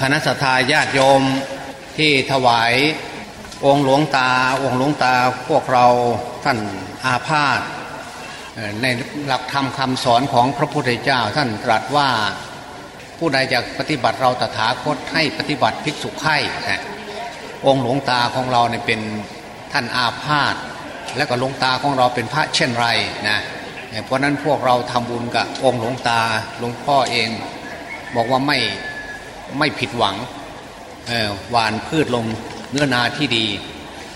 คณะสัตยาญาติโยมที่ถวายองค์หลวงตา องค์หลวงตาพวกเราท่านอาพาธในหลักธรรมคำสอนของพระพุทธเจ้าท่านตรัสว่าผู้ใดจะปฏิบัติเราตถาคตให้ปฏิบัติภิกษุไข่องค์หลวงตาของเราเนี่ยเป็นท่านอาพาธและก็หลวงตาของเราเป็นพระเช่นไรนะเพราะนั้นพวกเราทำบุญกับองค์หลวงตาหลวงพ่อเอง บอกว่าไม่ ไม่ผิดหวังหวานพืชลงเนื้อนาที่ดี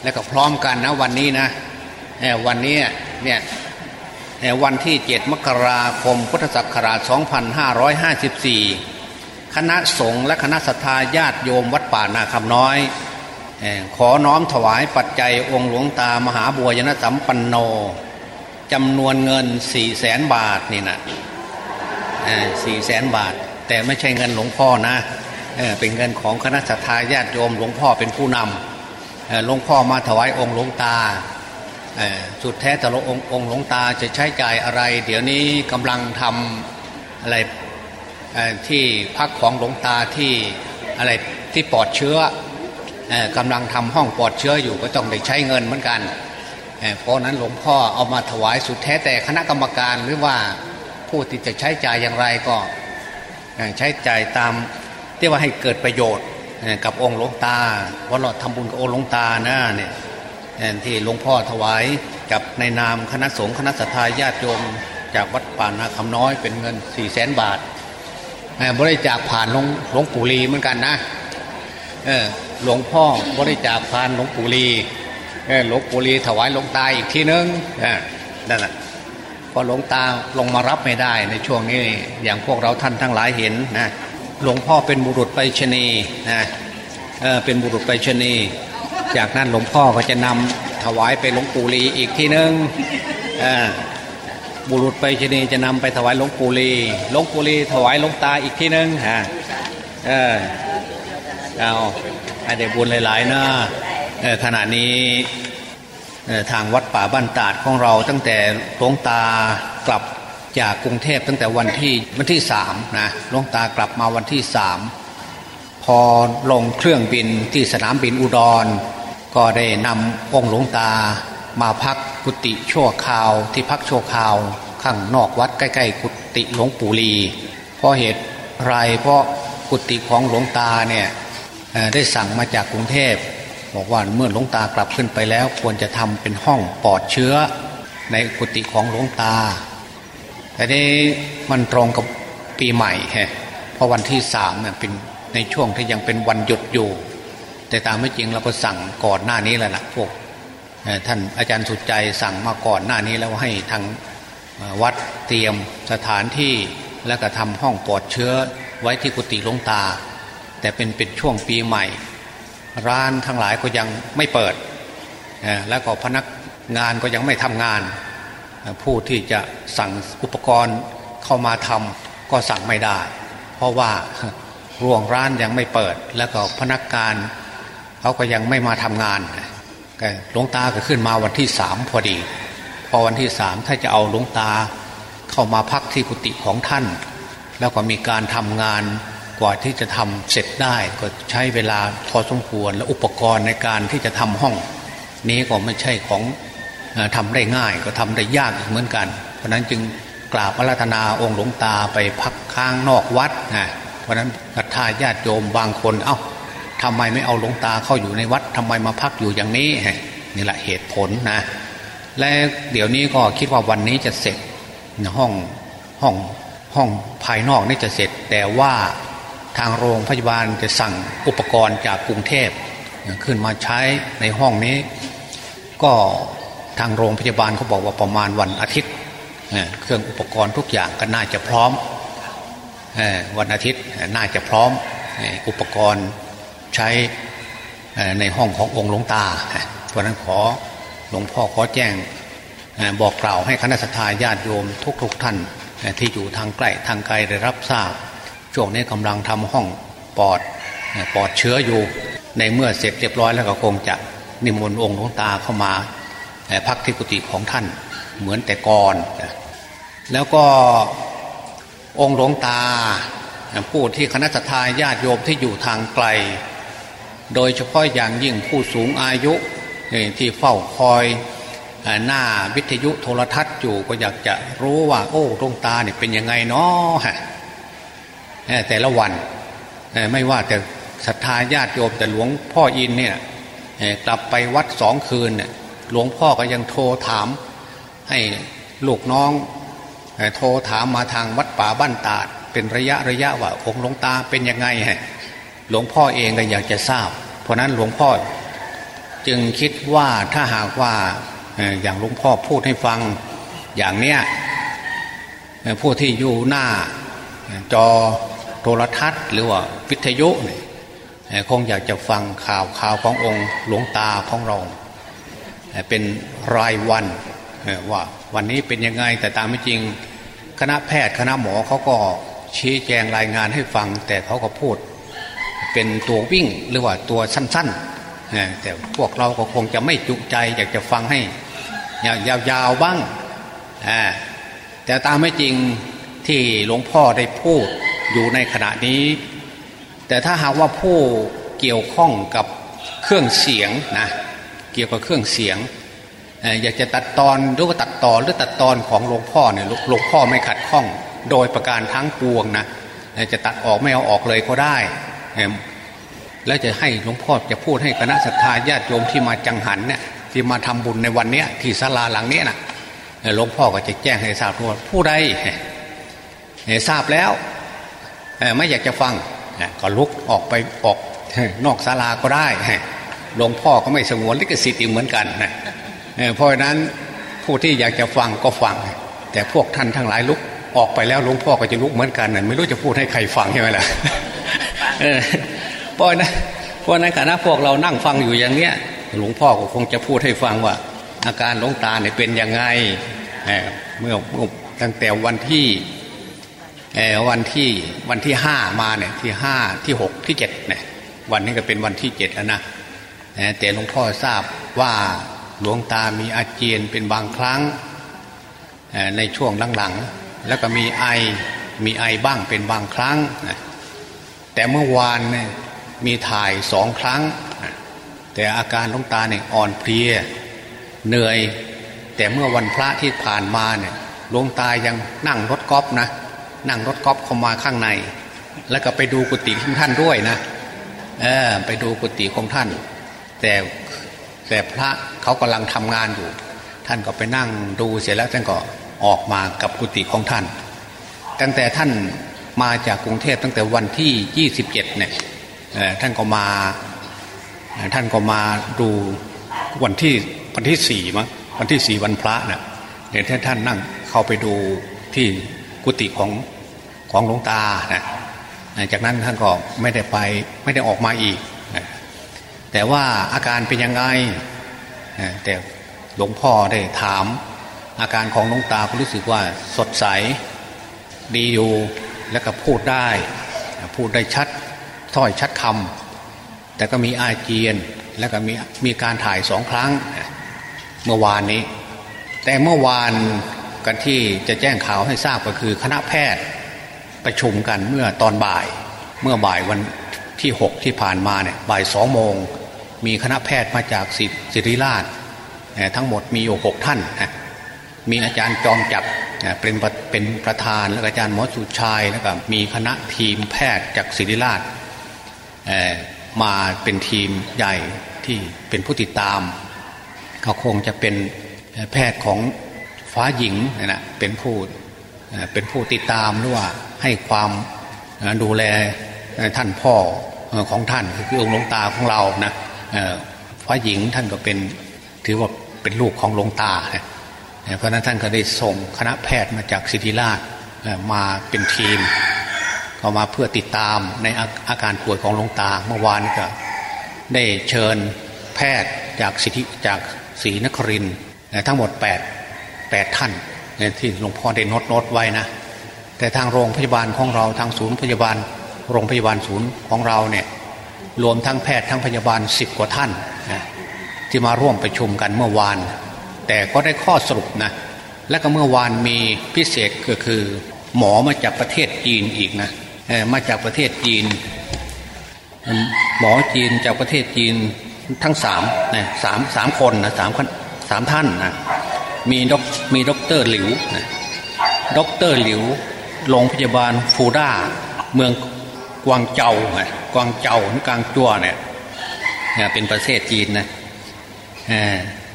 และก็พร้อมกันนะวันนี้นะวันนี้เนี่ยวันที่ 7 มกราคมพุทธศักราช 2554 คณะสงฆ์และคณะสัตยาติโยมวัดป่านาคำน้อย ขอน้อมถวายปัจจัยองค์หลวงตามหาบัวยนสัมปันโนจำนวนเงิน4ี่แสนบาทนี่นะสี่แสนบาท แต่ไม่ใช่เงินหลวงพ่อนะเป็นเงินของคณะสัตยาติโยมหลวงพ่อเป็นผู้นำหลวงพ่อมาถวายองค์หลวงตาสุดแท้แต่ละองค์องค์หลวงตาจะใช้จ่ายอะไร เดี๋ยวนี้กำลังทำอะไรที่พักของหลวงตาที่อะไรที่ปลอดเชื้อกำลังทำห้องปลอดเชื้ออยู่ก็ต้องได้ใช้เงินเหมือนกันเพราะนั้นหลวงพ่อเอามาถวายสุดแท้แต่คณะกรรมการหรือว่าผู้ที่จะใช้จ่ายอย่างไรก็ ใช้จ่ายตามที่ว่าให้เกิดประโยชน์กับองค์หลวงตาว่าเราทำบุญกับองค์หลวงตานะเนี่ยที่หลวงพ่อถวายกับในนามคณะสงฆ์คณะสัตยาญาติโยมจากวัดป่านาคำน้อยเป็นเงิน4ี่แสนบาทบริจาคผ่านหลวงหลวงปู่ลีเหมือนกันนะหลวงพ่อบริจาคผ่านหลวงปู่ลีหลวงปู่ลีถวายหลวงตาอีกทีนึงนั่นแหละ พอหลวงตาลงมารับไม่ได้ในช่วงนี้อย่างพวกเราท่านทั้งหลายเห็นนะหลวงพ่อเป็นบุรุษไปชนีนะเเป็นบุรุษไปชนีจากนั้นหลวงพ่อก็จะนำถวายไปหลวงปู่ลีอีกทีหนึ่งบุรุษไปชนีจะนำไปถวายหลวงปู่ลีหลวงปู่ลีถวายหลวงตาอีกทีหนึ่งฮะเออเอาให้ได้บุญหลายๆนะขณะนี้ ทางวัดป่าบ้านตาดของเราตั้งแต่หลวงตากลับจากกรุงเทพตั้งแต่วันที่วันที่สามนะหลวงตากลับมาวันที่สามพอลงเครื่องบินที่สนามบินอุดร ก็ได้นำองค์หลวงตามาพักกุฏิชั่วคราวที่พักชั่วคราวข้างนอกวัดใกล้ๆกุฏิหลวงปู่ลี เพราะเหตุไรเพราะกุฏิของหลวงตาเนี่ยได้สั่งมาจากกรุงเทพ บอกว่าเมื่อหลวงตากลับขึ้นไปแล้ว ควรจะทำเป็นห้องปลอดเชื้อในกุฏิของหลวงตา แต่นี้มันตรงกับปีใหม่ฮะเพราะวันที่สามเนี่ยเป็นในช่วงที่ยังเป็นวันหยุดอยู่ แต่ตามไม่จริงเราก็สั่งก่อนหน้านี้แล้วล่ะพวกท่านอาจารย์สุดใจสั่งมาก่อนหน้านี้แล้วให้ทางวัดเตรียมสถานที่แล้วก็ทำห้องปลอดเชื้อไว้ที่กุฏิหลวงตา แต่เป็นเป็นช่วงปีใหม่ ร้านทั้งหลายก็ยังไม่เปิด แล้วก็พนักงานก็ยังไม่ทำงาน ผู้ที่จะสั่งอุปกรณ์เข้ามาทำก็สั่งไม่ได้ เพราะว่าร่วงร้านยังไม่เปิด แล้วก็พนักงานเขาก็ยังไม่มาทำงานหลวงตาก็ขึ้นมาวันที่สามพอดี พอวันที่สามถ้าจะเอาหลวงตาเข้ามาพักที่กุฏิของท่าน แล้วก็มีการทำงาน กว่าที่จะทำเสร็จได้ก็ใช้เวลาพอสมควร และอุปกรณ์ในการที่จะทำห้อง นี้ก็ไม่ใช่ของทำได้ง่าย ก็ทำได้ยากอีกเหมือนกัน เพราะนั้นจึงกราบอาราธนาองค์หลวงตาไปพักค้างนอกวัดนะเพราะนั้นศรัทธาญาติโยมบางคนเอา้าทำไมไม่เอาหลวงตาเข้าอยู่ในวัดทำไมมาพักอยู่อย่างนี้นี่แหละเหตุผลนะ และเดี๋ยวนี้ก็คิดว่าวันนี้จะเสร็จห้องห้องห้องภายนอกนี่จะเสร็จ แต่ว่า ทางโรงพยาบาลจะสั่งอุปกรณ์จากกรุงเทพขึ้นมาใช้ในห้องนี้ ก็ทางโรงพยาบาลเขาบอกว่าประมาณวันอาทิตย์เครื่องอุปกรณ์ทุกอย่างก็น่าจะพร้อมวันอาทิตย์น่าจะพร้อมอุปกรณ์ใช้ในห้องขององค์หลวงตาเพราะนั้นขอหลวงพ่อขอแจ้งบอกกล่าวให้คณะสัตยาญาติโยมทุกๆทท่านที่อยู่ทางใกล้ทางไกลได้รับทราบ ช่วงนี้กำลังทำห้องปอดปอดเชื้ออยู่ในเมื่อเสร็จเรียบร้อยแล้วก็คงจะนิมนต์องค์หลวงตาเข้ามาพักที่กุฏิของท่านเหมือนแต่ก่อน แล้วก็องค์หลวงตาผู้ที่คณะทาญาติโยมที่อยู่ทางไกล โดยเฉพาะอย่างยิ่งผู้สูงอายุที่เฝ้าคอยหน้าวิทยุโทรทัศน์อยู่ก็อยากจะรู้ว่า โอ้ดวงตาเนี่ยเป็นยังไงเนาะ แต่ละวันไม่ว่าแต่ศรัทธาญาติโยมแต่หลวงพ่ออินเนี่ยกลับไปวัดสองคืนหลวงพ่อก็ยังโทรถาม ให้ลูกน้องโทรถามมาทางวัดป่าบ้านตาด เป็นระยะระยะว่าองค์หลวงตาเป็นยังไงฮะหลวงพ่อเองก็อยากจะทราบ เพราะนั้นหลวงพ่อจึงคิดว่าถ้าหากว่าอย่างหลวงพ่อพูดให้ฟังอย่างเนี้ยผู้ที่อยู่หน้าจอ โทรทัศน์ หรือว่าวิทยุเนี่ยคงอยากจะฟังข่าวข่าวขององค์หลวงตาของเรา เป็นรายวันว่าวันนี้เป็นยังไงแต่ตามไม่จริงคณะแพทย์คณะหมอเขาก็ชี้แจงรายงานให้ฟัง แต่เขาก็พูด เป็นตัววิ่งหรือว่าตัวสั้นๆแต่พวกเราก็คงจะไม่จุใจ อยากจะฟังให้ยาวๆบ้างแต่ตามไม่จริงที่หลวงพ่อได้พูด อยู่ในขณะนี้ แต่ถ้าหากว่าผู้เกี่ยวข้องกับเครื่องเสียงนะเกี่ยวกับเครื่องเสียง อยากจะตัดตอนหรือว่าตัดต่อหรือตัดตอนของหลวงพ่อเนี่ยหลวงพ่อไม่ขัดข้องโดยประการทั้งปวงนะจะตัดออกไม่เอาออกเลยก็ได้ แล้วจะให้หลวงพ่อจะพูดให้คณะสัตยาญาติโยมที่มาจังหันเนี่ยที่มาทำบุญในวันเนี้ยที่ศาลาหลังเนี้ยนะหลวงพ่อก็จะแจ้งให้ทราบว่าผู้ใดทราบแล้ว ไม่อยากจะฟังก็ลุกออกไปออกนอกศาลาก็ได้หลวงพ่อก็ไม่สงวนลิขสิทธิ์เหมือนกันนะเพราะนั้นผู้ที่อยากจะฟังก็ฟัง แต่พวกท่านทั้งหลายลุกออกไปแล้วหลวงพ่อก็จะลุกเหมือนกันนะไม่รู้จะพูดให้ใครฟังใช่ไหมล่ะเพราะนั้นเพราะนั้นขณะพวกเรานั่งฟังอยู่อย่างเนี้ยหลวงพ่อก็คงจะพูดให้ฟังว่า อาการหลวงตาเนี่ยเป็นยังไงเมื่อตั้งแต่วันที่ วันที่วันที่ห้ามาเนี่ยที่ห้าที่หกที่เจ็ดเนี่ยวันนี้ก็เป็นวันที่เจ็ดแล้วนะแต่หลวงพ่อทราบว่าหลวงตามีอาเจียนเป็นบางครั้งในช่วงหลังๆ แล้วก็มีไอมีไอบ้างเป็นบางครั้ง แต่เมื่อวานเนี่ยมีถ่ายสองครั้ง แต่อาการหลวงตาเนี่ยอ่อนเพลียเหนื่อย แต่เมื่อวันพระที่ผ่านมาเนี่ยหลวงตายังนั่งรถกอล์ฟนะ นั่งรถกอล์ฟเข้ามาข้างใน แล้วก็ไปดูกุฏิของท่านด้วยนะเออไปดูกุฏิของท่าน แต่แต่พระเขากำลังทำงานอยู่ ท่านก็ไปนั่งดูเสร็จแล้วท่านก็ออกมากับกุฏิของท่าน ตั้งแต่ท่านมาจากกรุงเทพตั้งแต่วันที่ 27เนี่ยท่านก็มาท่านก็มาดูวันที่วันที่สี่มั้งวันที่สี่วันพระนะ่ะเดี๋ยวท่านนั่งเข้าไปดูที่ กุฏิของของหลวงตานะจากนั้นท่านก็ไม่ได้ไปไม่ได้ออกมาอีก แต่ว่าอาการเป็นยังไงแต่หลวงพ่อได้ถาม อาการของหลวงตาก็รู้สึกว่าสดใสดีอยู่แล้วก็พูดได้ พูดได้ชัดถ้อยชัดคำแต่ก็มีอาเจียนแล้วก็มีมีการถ่ายสองครั้งเมื่อวานนี้ แต่เมื่อวาน กันที่จะแจ้งข่าวให้ทราบก็คือคณะแพทย์ประชุมกันเมื่อตอนบ่าย เมื่อบ่ายวันที่หกที่ผ่านมาเนี่ยบ่ายสองโมง มีคณะแพทย์มาจากศิริราชทั้งหมดมีอยู่หกท่าน มีอาจารย์จอมจับเป็นเป็นประธานแล้วอาจารย์หมอสุชัยแล้วก็มีคณะทีมแพทย์จากศิริราชมาเป็นทีมใหญ่ที่เป็นผู้ติดตามเขาคงจะเป็นแพทย์ของ ฟ้าหญิงนะเป็นผู้เป็นผู้ติดตามหรือว่าให้ความดูแลท่านพ่อของท่านคือองค์หลวงตาของเรานะฟ้าหญิงท่านก็เป็นถือว่าเป็นลูกของหลวงตาเพราะนั้นท่านก็ได้ส่งคณะแพทย์มาจากสิทธิราชมาเป็นทีมก็มาเพื่อติดตามในอาการป่วยของหลวงตาเมื่อวานก็ได้เชิญแพทย์จากสิทธิจากศรีนครินทั้งหมด 8 8ท่านที่หลวงพ่อได้นดนดไว้นะ แต่ทางโรงพยาบาลของเราทางศูนย์พยาบาล โรงพยาบาลศูนย์ของเราเนี่ยรวมทั้งแพทย์ทั้งพยาบาลสิบกว่าท่านนะที่มาร่วมประชุมกันเมื่อวาน แต่ก็ได้ข้อสรุปนะและก็เมื่อวานมีพิเศษก็คือ หมอมาจากประเทศจีนอีกนะมาจากประเทศจีน หมอจีนจากประเทศจีนทั้งสามนะสามสามคนนะสามสามท่านนะ มีดกมีด็อกเตอร์หลิวนะด็อกเตอร์หลิวโรงพยาบาลฟูด้า เมืองกวางเจากวางเจากวางโจวเนี่ยเป็นประเทศจีนนะ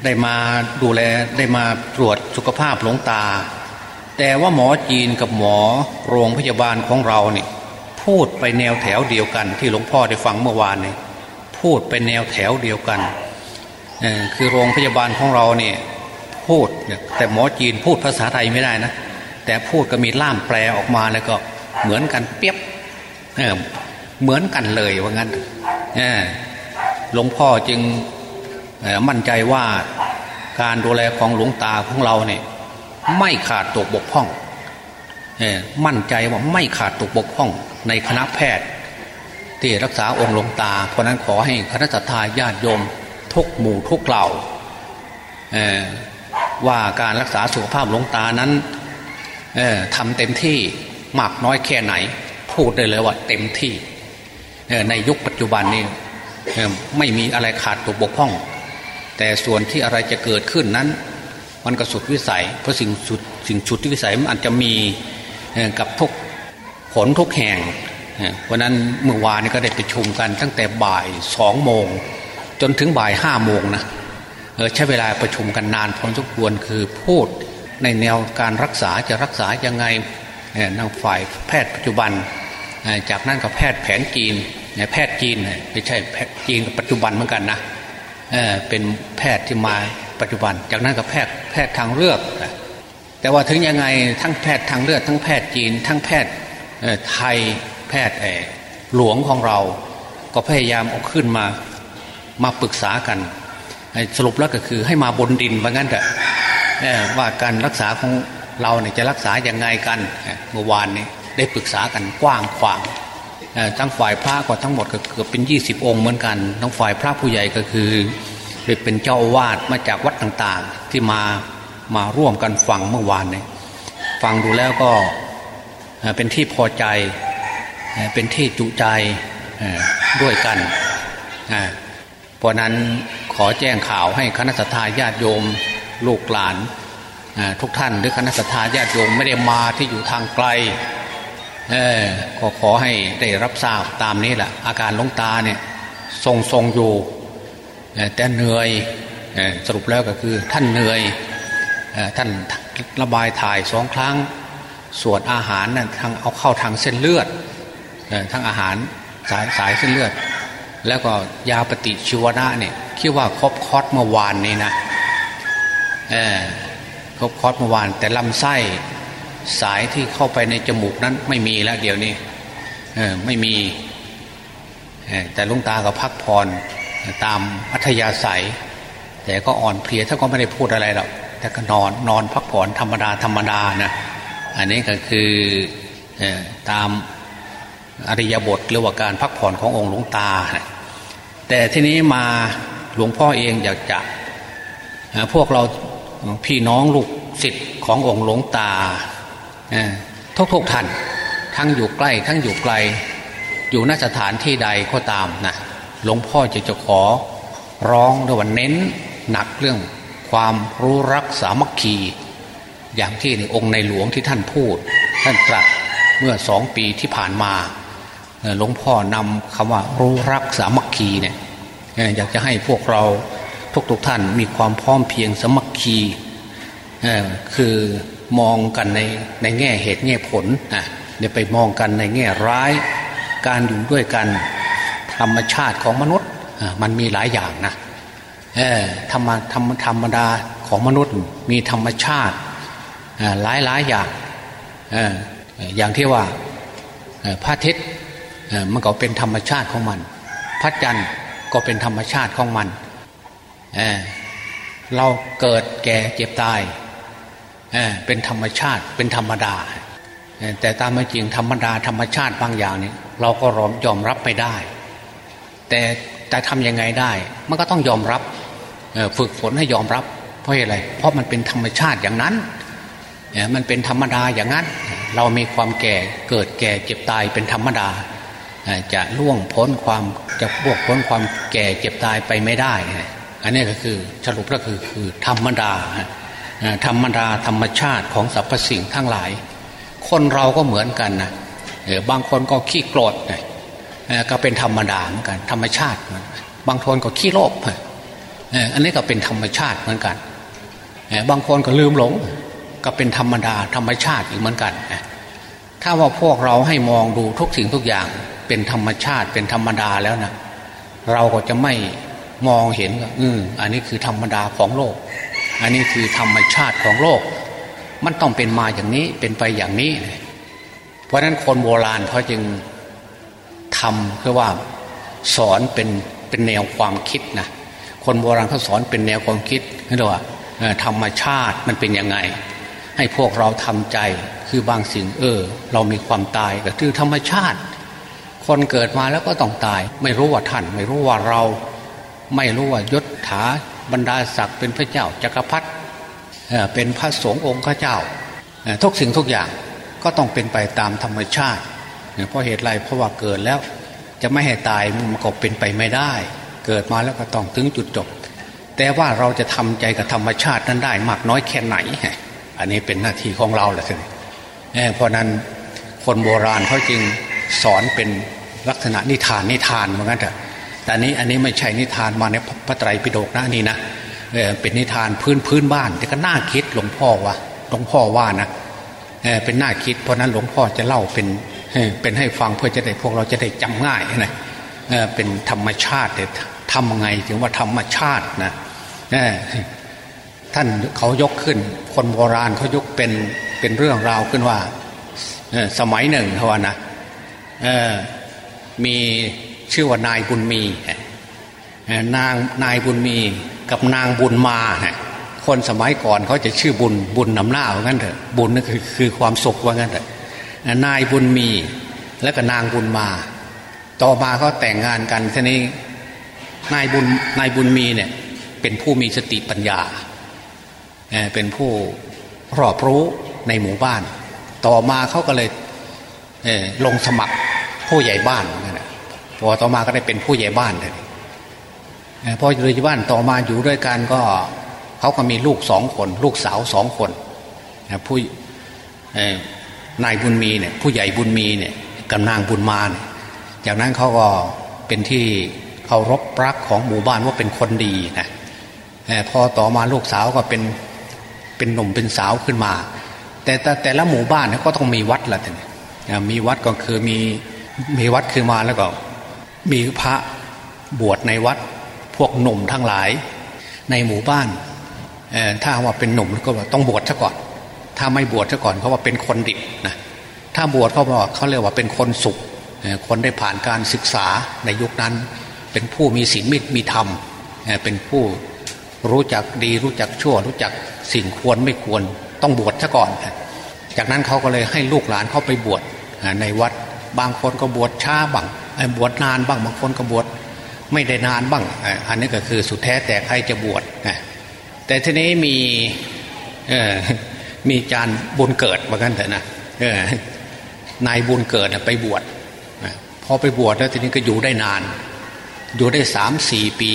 ได้มาดูแลได้มาตรวจสุขภาพหลวงตา แต่ว่าหมอจีนกับหมอโรงพยาบาลของเราเนี่ยพูดไปแนวแถวเดียวกันที่หลวงพ่อได้ฟังเมื่อวานเนี่ยพูดไปแนวแถวเดียวกันคือโรงพยาบาลของเราเนี่ย พูดแต่หมอจีนพูดภาษาไทยไม่ได้นะ แต่พูดก็มีล่ามแปลออกมาแล้วก็เหมือนกันเปียบเเหมือนกันเลยว่างั้นหลวงพ่อจึงมั่นใจว่าการดูแลของหลวงตาของเราเนี่ยไม่ขาดตกบกพร่องมั่นใจว่าไม่ขาดตกบกพร่องในคณะแพทย์ ที่รักษาองค์หลวงตา เพราะนั้นขอให้คณะทาญาติโยมทุกหมู่ทุกเหล่า ว่าการรักษาสุขภาพหลวงตานั้นทำเต็มที่มากน้อยแค่ไหน พูดได้เลยว่าเต็มที่ในยุคปัจจุบันนี้ไม่มีอะไรขาดตกบกพร่อง แต่ส่วนที่อะไรจะเกิดขึ้นนั้น มันก็สุดวิสัย เพราะสิ่งสุดสิ่งชุดที่วิสัยมันอาจจะมีกับทุกผลทุกแห่งวันนั้นเมื่อวานนี้ก็ได้ไปชุมกันตั้งแต่บ่ายสองโมง จนถึงบ่ายห้าโมงนะ ใช้เวลาประชุมกันนานพอสมควรคือพูดในแนวการรักษาจะรักษายังไงทางฝ่ายแพทย์ปัจจุบัน จากนั้นก็แพทย์แผนจีนแพทย์จีนไม่ใช่แพทย์จีนกับปัจจุบันเหมือนกันนะเป็นแพทย์ที่มาปัจจุบัน จากนั้นก็แพทย์แพทย์ทางเลือก แต่ว่าถึงยังไงทั้งแพทย์ทางเลือก ทั้งแพทย์จีน ทั้งแพทย์ไทยแพทย์หลวงของเรา ก็พยายามเอาขึ้นมามาปรึกษากัน สรุปแล้วก็คือให้มาบนดินว่างั้นเถอะว่าการรักษาของเราเนี่ยจะรักษาอย่างไงกันเมื่อวานนี้ได้ปรึกษากันกว้างขวางทั้งฝ่ายพระก็ทั้งหมดก็เกือบเป็นยี่สิบองค์เหมือนกันทั้งฝ่ายพระผู้ใหญ่ก็คือเป็นเจ้าวาดมาจากวัดต่างๆ ที่มามาร่วมกันฟังเมื่อวานนี้ฟังดูแล้วก็เป็นที่พอใจเป็นที่จุใจด้วยกันเพราะนั้น ขอแจ้งข่าวให้คณะสัตยาติโยมลูกหลานทุกท่านหรือคณะสัตยาญาติโยมไม่ได้มาที่อยู่ทางไกลเออขอขอให้ได้รับทราบตามนี้แหละอาการลงตาเนี่ยทรงทรงอยู่แต่เหนื่อยสรุปแล้วก็คือท่านเหนื่อยท่านระบายถ่ายสองครั้งส่วนอาหารนะ่ะทางเอาเข้าทางเส้นเลือดทั้งอาหารสายสายเส้นเลือด แล้วก็ยาปฏิชีวนะเนี่ย คิดว่าครบคอสเมื่อวานนี้นะครบคอสเมื่อวาน แต่ลำไส้สายที่เข้าไปในจมูกนั้นไม่มีแล้ว เดี๋ยวนี้ไม่มีแต่ลุงตาก็พักผ่อนตามอัธยาศัย แต่ก็อ่อนเพลียถ้าก็ไม่ได้พูดอะไรหรอกแต่ก็นอนนอนพักผ่อนธรรมดาธรรมดานะอันนี้ก็คือตามอริยบทหรือว่าการพักผ่อนขององค์หลวงตา แต่ทีนี้มา หลวงพ่อเองอยากจะพวกเราพี่น้องลูกศิษย์ขององค์หลวงตาทุกทุกท่านทั้งอยู่ใกล้ ทั้งอยู่ไกล อยู่นสถานที่ใดก็ตามนะหลวงพ่อจะจะขอร้องด้วยว่าเน้นหนักเรื่องความรู้รักสามัคคี อย่างที่ในองค์ในหลวงที่ท่านพูด ท่านตรัสเมื่อสองปีที่ผ่านมาหลวงพ่อนำคำว่ารู้รักสามัคคีเนี่ย อยากจะให้พวกเราทุกๆทท่านมีความพร้อมเพียงสมัครคีคือมองกันในในแง่เหตุแง่ผลนะอย่าไปมองกันในแง่ร้าย การอยู่ด้วยกันธรรมชาติของมนุษย์มันมีหลายอย่างนะธรรมธรรมธรรมดาของมนุษย์มีธรรมชาติหลายหลายอย่างอย่างที่ว่าพระอาทิตย์มันก็เป็นธรรมชาติของมัน พระจันทร์ ก็เป็นธรรมชาติของมันเเราเกิดแก่เจ็บตายเป็นธรรมชาติเป็นธรรมดา แต่ตามไม่จริงธรรมดาธรรมชาติบางอย่างนี่เราก็รอมยอมรับไม่ได้ แต่แต่ทำยังไงได้ มันก็ต้องยอมรับฝึกฝนให้ยอมรับ เพราะอะไร เพราะมันเป็นธรรมชาติอย่างนั้นมันเป็นธรรมดาอย่างนั้น เรามีความแก่เกิดแก่เจ็บตายเป็นธรรมดา จะล่วงพ้นความจะพวกพ้นความแก่เจ็บตายไปไม่ได้ อันนี้ก็คือสรุปก็คือคือธรรมดาธรรมดาธรรมชาติของสรรพสิ่งทั้งหลาย คนเราก็เหมือนกันนะบางคนก็ขี้โกรธก็เป็นธรรมดาเหมือนกัน ธรรมชาติ บางคนก็ขี้โลภอันนี้ก็เป็นธรรมชาติเหมือนกัน บางคนก็ลืมหลง ก็เป็นธรรมดาธรรมชาติอีกเหมือนกัน ถ้าว่าพวกเราให้มองดูทุกสิ่งทุกอย่าง เป็นธรรมชาติเป็นธรรมดาแล้วนะเราก็จะไม่มองเห็นอืมอันนี้คือธรรมดาของโลก อันนี้คือธรรมชาติของโลก มันต้องเป็นมาอย่างนี้เป็นไปอย่างนี้ เพราะฉะนั้นคนโบราณเขาจึงทำคือว่าสอนเป็นเป็นแนวความคิดนะคนโบราณเขาสอนเป็นแนวความคิดนี่เรียกว่าธรรมชาติมันเป็นยังไง ให้พวกเราทำใจคือบางสิ่งเออ เรามีความตายก็คือธรรมชาติ คนเกิดมาแล้วก็ต้องตาย ไม่รู้ว่าท่าน ไม่รู้ว่าเรา ไม่รู้ว่ายศถาบรรดาศักดิ์เป็นพระเจ้าจักรพรรดิเป็นพระสงฆ์องค์พระเจ้าทุกสิ่งทุกอย่างก็ต้องเป็นไปตามธรรมชาติ เพราะเหตุไรเพราะว่าเกิดแล้วจะไม่ให้ตายมันก็เป็นไปไม่ได้ เกิดมาแล้วก็ต้องถึงจุดจบ แต่ว่าเราจะทำใจกับธรรมชาตินั้นได้มากน้อยแค่ไหน อันนี้เป็นหน้าที่ของเราแหละสิเพราะนั้นคนโบราณเขาจึงสอนเป็น ลักษณะนิทานนิทานเหมือนกันเถอะแต่นี้อันนี้ไม่ใช่นิทานมาในพระไตรปิฎกนะนี่นะเเป็นนิทานพื้นพื้นบ้าน แต่ก็น่าคิดหลวงพ่อว่าหลวงพ่อว่านะเเป็นน่าคิด เพราะนั้นหลวงพ่อจะเล่าเป็นเป็นให้ฟังเพื่อจะได้พวกเราจะได้จำง่ายนะเเป็นธรรมชาติทำยังไงถึงว่าธรรมชาตินะท่านเขายกขึ้น คนโบราณเขายกเป็นเป็นเรื่องราวขึ้นว่าสมัยหนึ่งเขาว่านะ มีชื่อว่านายบุญมีนางนายบุญมีกับนางบุญมาคนสมัยก่อนเขาจะชื่อบุญบุญนำหน้าว่างั้นเถอะบุญนั่นคือคือความสุขว่างั้นเถอะนายบุญมีและก็นางบุญมา ต่อมาเขาแต่งงานกันทีนี้นายบุญนายบุญมีเนี่ยเป็นผู้มีสติปัญญาเป็นผู้รอบรู้ในหมู่บ้าน ต่อมาเขาก็เลยลงสมัครผู้ใหญ่บ้าน พอต่อมาก็ได้เป็นผู้ใหญ่บ้านเลยพออยู่ในบ้านต่อมาอยู่ด้วยกันก็เขาก็มีลูกสองคน ลูกสาวสองคนผู้นายบุญมีเนี่ยผู้ใหญ่บุญมีเนี่ยกับนางบุญมาเนี่ยจากนั้นเขาก็เป็นที่เคารพรักของหมู่บ้านว่าเป็นคนดีนะพอต่อมาลูกสาวก็เป็นเป็นหนุ่มเป็นสาวขึ้นมา แต่แต่แต่ละหมู่บ้านก็ต้องมีวัดละท่านมีวัดก็คือมีมีวัดขึ้นมาแล้วก็ มีพระบวชในวัดพวกหนุ่มทั้งหลายในหมู่บ้านถ้าว่าเป็นหนุ่มก็ต้องบวชซะก่อน ถ้าไม่บวชซะก่อนเขาว่าเป็นคนดิบนะถ้าบวชเขาบอกเขาเรียกว่าเป็นคนสุขคนได้ผ่านการศึกษาในยุคนั้น เป็นผู้มีศีลมิตรมีธรรมเป็นผู้รู้จักดีรู้จักชั่ว รู้จักสิ่งควรไม่ควรต้องบวชซะก่อน จากนั้นเขาก็เลยให้ลูกหลานเข้าไปบวชในวัดบางคนก็บวชช้าบ้าง บวชนานบ้างบางคนก็บวชไม่ได้นานบ้าง อันนี้ก็คือสุดแท้แต่ใครจะบวชแต่ทีนี้มีมีจานบุญเกิดเหมากันเถอะนะนายบุญเกิดไปบวชพอไปบวชแล้วทีนี้ก็อยู่ได้นาน อยู่ได้สามสี่ปี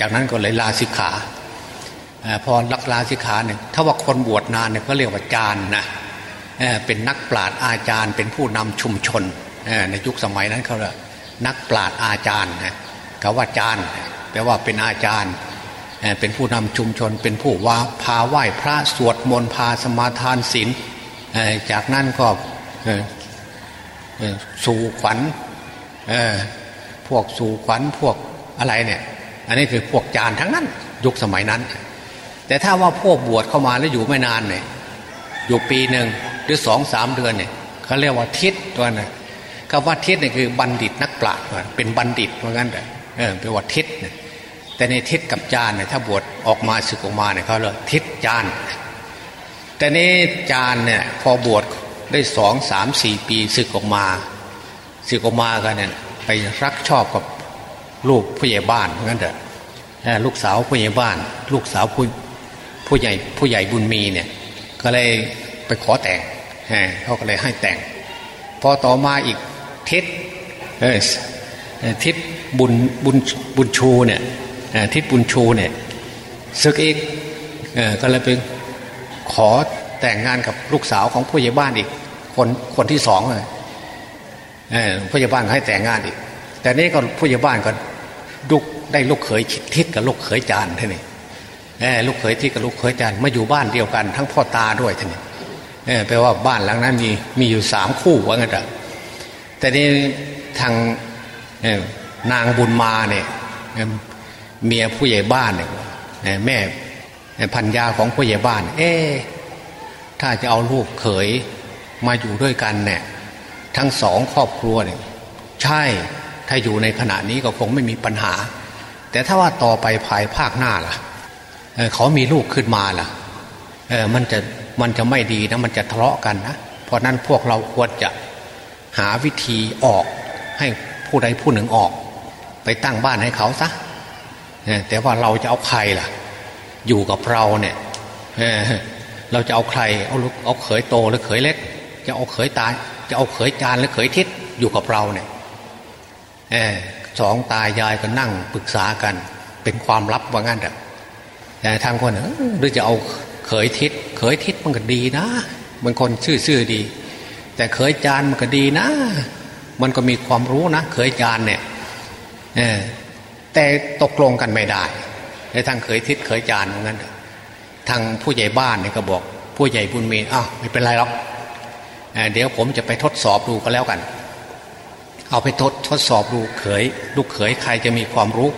จากนั้นก็เลยลาสิกขาพอลักลาสิกขาเนี่ยถ้าว่าคนบวชนานเนี่ยก็เรียกว่าจานนะเป็นนักปราชญ์อาจารย์เป็นผู้นำชุมชน ในยุคสมัยนั้นเขาเรียกนักปราชญ์อาจารย์คำว่าจารย์แปลว่าเป็นอาจารย์เป็นผู้นำชุมชน เป็นผู้ว่าพาไหว้พระสวดมนต์พาสมาทานศีลจากนั้นก็สู่ขวัญพวกสู่ขวัญพวกอะไรเนี่ย อันนี้คือพวกจานทั้งนั้น ยุคสมัยนั้น แต่ถ้าว่าพวกบวชเข้ามาแล้วอยู่ไม่นานเนี่ยอยู่ปีหนึ่งหรือสองสามเดือนเนี่ยเขาเรียกว่าทิศตัวนั้น คำว่าทิศเนี่ยคือบัณฑิตนักปราชญ์เป็นบัณฑิตเหมือนกันแต่เออเป็นว่าทิศเนี่ยแต่ในทิศกับจานเนี่ยถ้าบวชออกมาศึกออกมาเนี่ยเขาเรียกทิศจาน แต่นี้จานเนี่ยพอบวชได้สองสามสี่ปีศึกออกมาศึกออกมากันเนี่ยไปรักชอบกับลูกผู้ใหญ่บ้านเหมือนกันเถอะลูกสาวผู้ใหญ่บ้าน ลูกสาวผู้ผู้ใหญ่ผู้ใหญ่บุญมีเนี่ยก็เลยไปขอแต่งเขาก็เลยให้แต่ง พอต่อมาอีก ทิศทิศบุญบุญบุญชูเนี่ยทิศบุญชูเนี่ยซึกอีกก็เลยไปขอแต่งงานกับลูกสาวของผู้ใหญ่บ้านอีก คนคนที่สองเลยผู้ใหญ่บ้านให้แต่งงานอีก แต่นี้ก็ผู้ใหญ่บ้านก็ลูกได้ลูกเขยทิศกับลูกเขยจานท่านี่ลูกเขยที่กับลูกเขยจานมาอยู่บ้านเดียวกัน ทั้งพ่อตาด้วยท่านี่แปลว่าบ้านหลังนั้นมีมีอยู่สามคู่ว่างั้นแต่ แต่นี้ทางนางบุญมาเนี่ยเมียผู้ใหญ่บ้านเนี่ยแม่พันยาของผู้ใหญ่บ้าน เอ๊ถ้าจะเอาลูกเขยมาอยู่ด้วยกันเนี่ยทั้งสองครอบครัวเนี่ยใช่ถ้าอยู่ในขณะนี้ก็คงไม่มีปัญหา แต่ถ้าว่าต่อไปภายภาคหน้าล่ะเเขามีลูกขึ้นมาล่ะมันจะมันจะไม่ดีนะมันจะทะเลาะกันนะเพราะนั้นพวกเราควรจะ หาวิธีออกให้ผู้ใดผู้หนึ่งออก ไปตั้งบ้านให้เขาซะแต่ว่าเราจะเอาใครล่ะ อยู่กับเราเนี่ยเราจะเอาใครเอาลูกเอาเขยโตหรือเขยเล็ก จะเอาเขยตาย จะเอาเขยจานหรือเขยทิศอยู่กับเราเนี่ยสองตายายก็นั่งปรึกษากัน เป็นความลับว่างั้นแต่ทางคนหรือจะเอาเขยทิศเขยทิศมันก็ดีนะมันคนชื่อชื่อดี แต่เขยจานมันก็ดีนะ มันก็มีความรู้นะเขยจานเนี่ยแต่ตกลงกันไม่ได้ในทางเขยทิศเขยจานเหมือนกันทางผู้ใหญ่บ้านเนี่ยก็บอก ผู้ใหญ่บุญมีอ้าวไม่เป็นไรหรอกเดี๋ยวผมจะไปทดสอบดูก็แล้วกัน เอาไปทดทดสอบดูเขยลูกเขยใครจะมีความรู้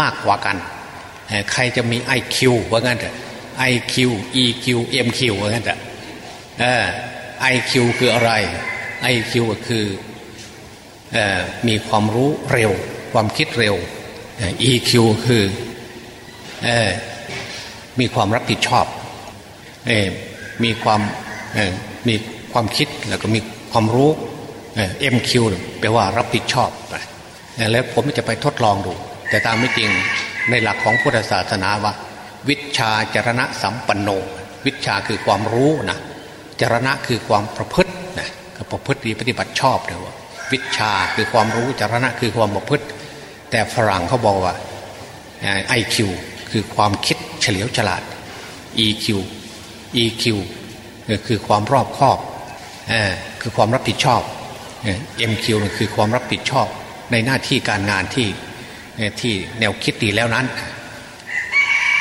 มากกว่ากัน ใครจะมีไอคิวว่างั้นเถอะ IQ EQ MQ ว่างั้นเถอะ ไอคิวคืออะไรไอคิวก็คือมีความรู้เร็ว ความคิดเร็ว EQ คืออมีความรับผิดชอบอมีความมีความคิดแล้วก็มีความรู้ MQแปลว่ารับผิดชอบแล้วผมจะไปทดลองดู แต่ตามไม่จริงในหลักของพุทธศาสนาว่า วิชาจรณะสัมปันโน วิชาคือความรู้นะ จรณะคือความประพฤตินะประพฤติดีปฏิบัติชอบเลยว่าวิชาคือความรู้จรณะคือความประพฤติ แต่ฝรั่งเขาบอกว่าไอคิวคือความคิดเฉลียวฉลาด EQ EQ คือความรอบคอบคือความรับผิดชอบ MQ คือความรับผิดชอบในหน้าที่การงานที่ที่แนวคิดดีแล้วนั้น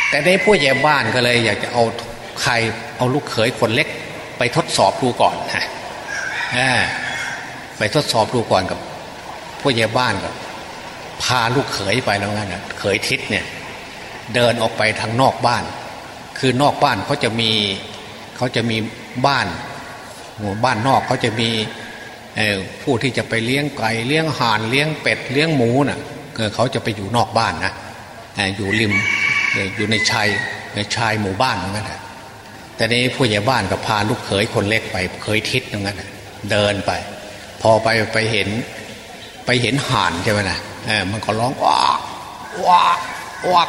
แต่ในผู้ใหญ่บ้านก็เลยอยากจะเอาใครเอาลูกเขยคนเล็ก ไปทดสอบดูก่อนฮะไปทดสอบดูก่อนกับผู้ใหญ่บ้านกับพาลูกเขยไปแล้วงั้นเขยทิศเนี่ยเดินออกไปทางนอกบ้าน คือนอกบ้านเขาจะมีเขาจะมีบ้านหัวบ้านนอกเขาจะมีผู้ที่จะไปเลี้ยงไก่เลี้ยงห่านเลี้ยงเป็ดเลี้ยงหมูน่ะเขาจะไปอยู่นอกบ้านนะอยู่ริมอยู่ในชายในชายหมู่บ้านเหมือนกัน แต่นี้ผู้ใหญ่บ้านก็พาลูกเขยคนเล็กไปเคยทิศเหมือนกันเดินไป พอไปไปเห็น ไปเห็นห่านใช่ไหมนะมันก็ร้องว้าว้าว้า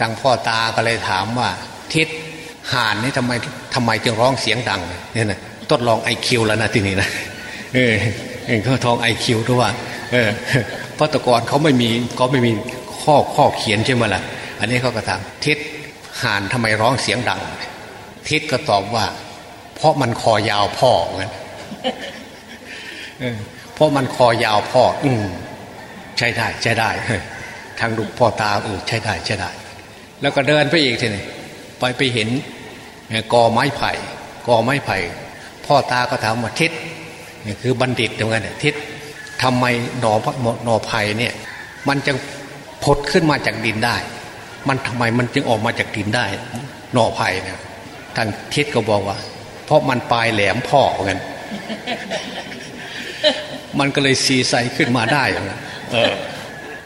ทางพ่อตาก็เลยถามว่า ทิศห่านนี่ทำไมทำไมจึงร้องเสียงดังเนี่ยนะทดลองไอคิวแล้วนะทีนี้นะเออเขาทองไอคิวด้วยว่า เออพระตะกอนเขาไม่มีเขาไม่มีข้อข้อเขียนใช่ไหมล่ะ อันนี้เขาก็ถามทิศห่านทำไมร้องเสียงดัง ทิศก็ตอบว่า เพราะมันคอยาวพ่อเงี้ยเพราะมันคอยาวพ่อ อืมใช่ได้ใช่ได้ทางลูกพ่อตาเออใช่ได้ใช่ได้ แล้วก็เดินไปอีกทีนี่ไปไปเห็นกอไม้ไผ่กอไม้ไผ่ พ่อตาก็ถามว่าทิศนี่คือบัณฑิตเหมือนกันทิศทำไมหนอหนอไผ่เนี่ย มันจะพดขึ้นมาจากดินได้ มันทำไมมันจึงออกมาจากดินได้ หนอไผ่เนี่ย ทางทิศก็บอกว่า เพราะมันปลายแหลมพ่อเหมือนกันมันก็เลยซีไซขึ้นมาได้อย่างนั้น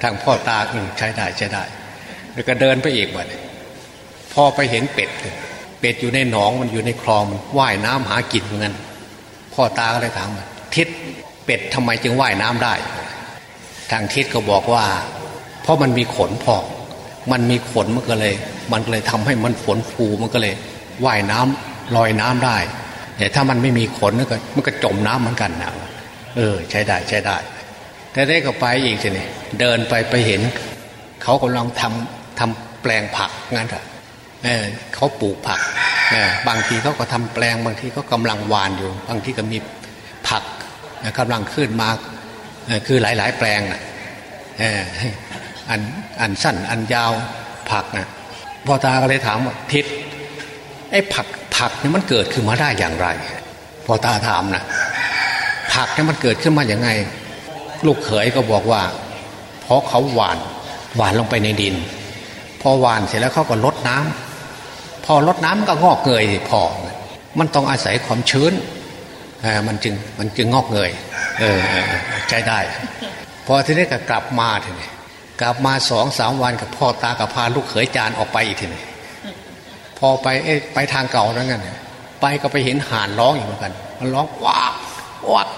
ทางพ่อตาอใช้ได้ใช้ได้ แล้วก็เดินไปอีกวันพ่อไปเห็นเป็ด เป็ดอยู่ในหนองมันอยู่ในคลองมันว่ายน้ำหากินเหมือนกันพ่อตาก็เลยถามทิศเป็ดทำไมจึงว่ายน้ำได้ ทางทิศก็บอกว่า เพราะมันมีขนพอมันมีขนมันก็เลย มันก็เลยทำให้มันฝนฟูมันก็เลย ว่ายน้ำลอยน้ำได้ แต่ถ้ามันไม่มีขนมันก็มันก็จมน้ำเหมือนกันนะเออ ใช้ได้ใช้ได้ แต่ได้ก็ไปอีกทีนี่เดินไปไปเห็น เขากำลังทำทำแปลงผักงั้นเถอะเออเขาปลูกผักเออบางทีเขาก็ทำแปลงบางทีก็กำลังหวานอยู่ บางทีก็มีผักกำลังขึ้นมาคือหลาย ๆ แปลงนะเอออันอันสั้นอันยาวผักนะพ่อตาก็เลยถามว่าทิศ อ้ผักผักเนี่ยมันเกิดขึ้นมาได้อย่างไรพ่อตาถามนะผักเนี่ยมันเกิดขึ้นมาอย่างไง ลูกเขยก็บอกว่าเพราะเขาหวานหวานลงไปในดิน พอหวานเสร็จแล้วเขาก็ลดน้ำพอลดน้ำก็งอกเงยพอ มันต้องอาศัยความชื้นมันจึงมันจึงงอกเงยเออใช้ได้ พอทีนี้ก็กลับมาทีนี้กลับมาสองสามวันกับพ่อตากับพาลูกเขยจานออกไปอีกทีนี้ พอไปเอ้ไปทางเก่าแล้วกันไปก็ไปเห็นห่านร้องอยู่เหมือนกัน มันร้องว้าววัก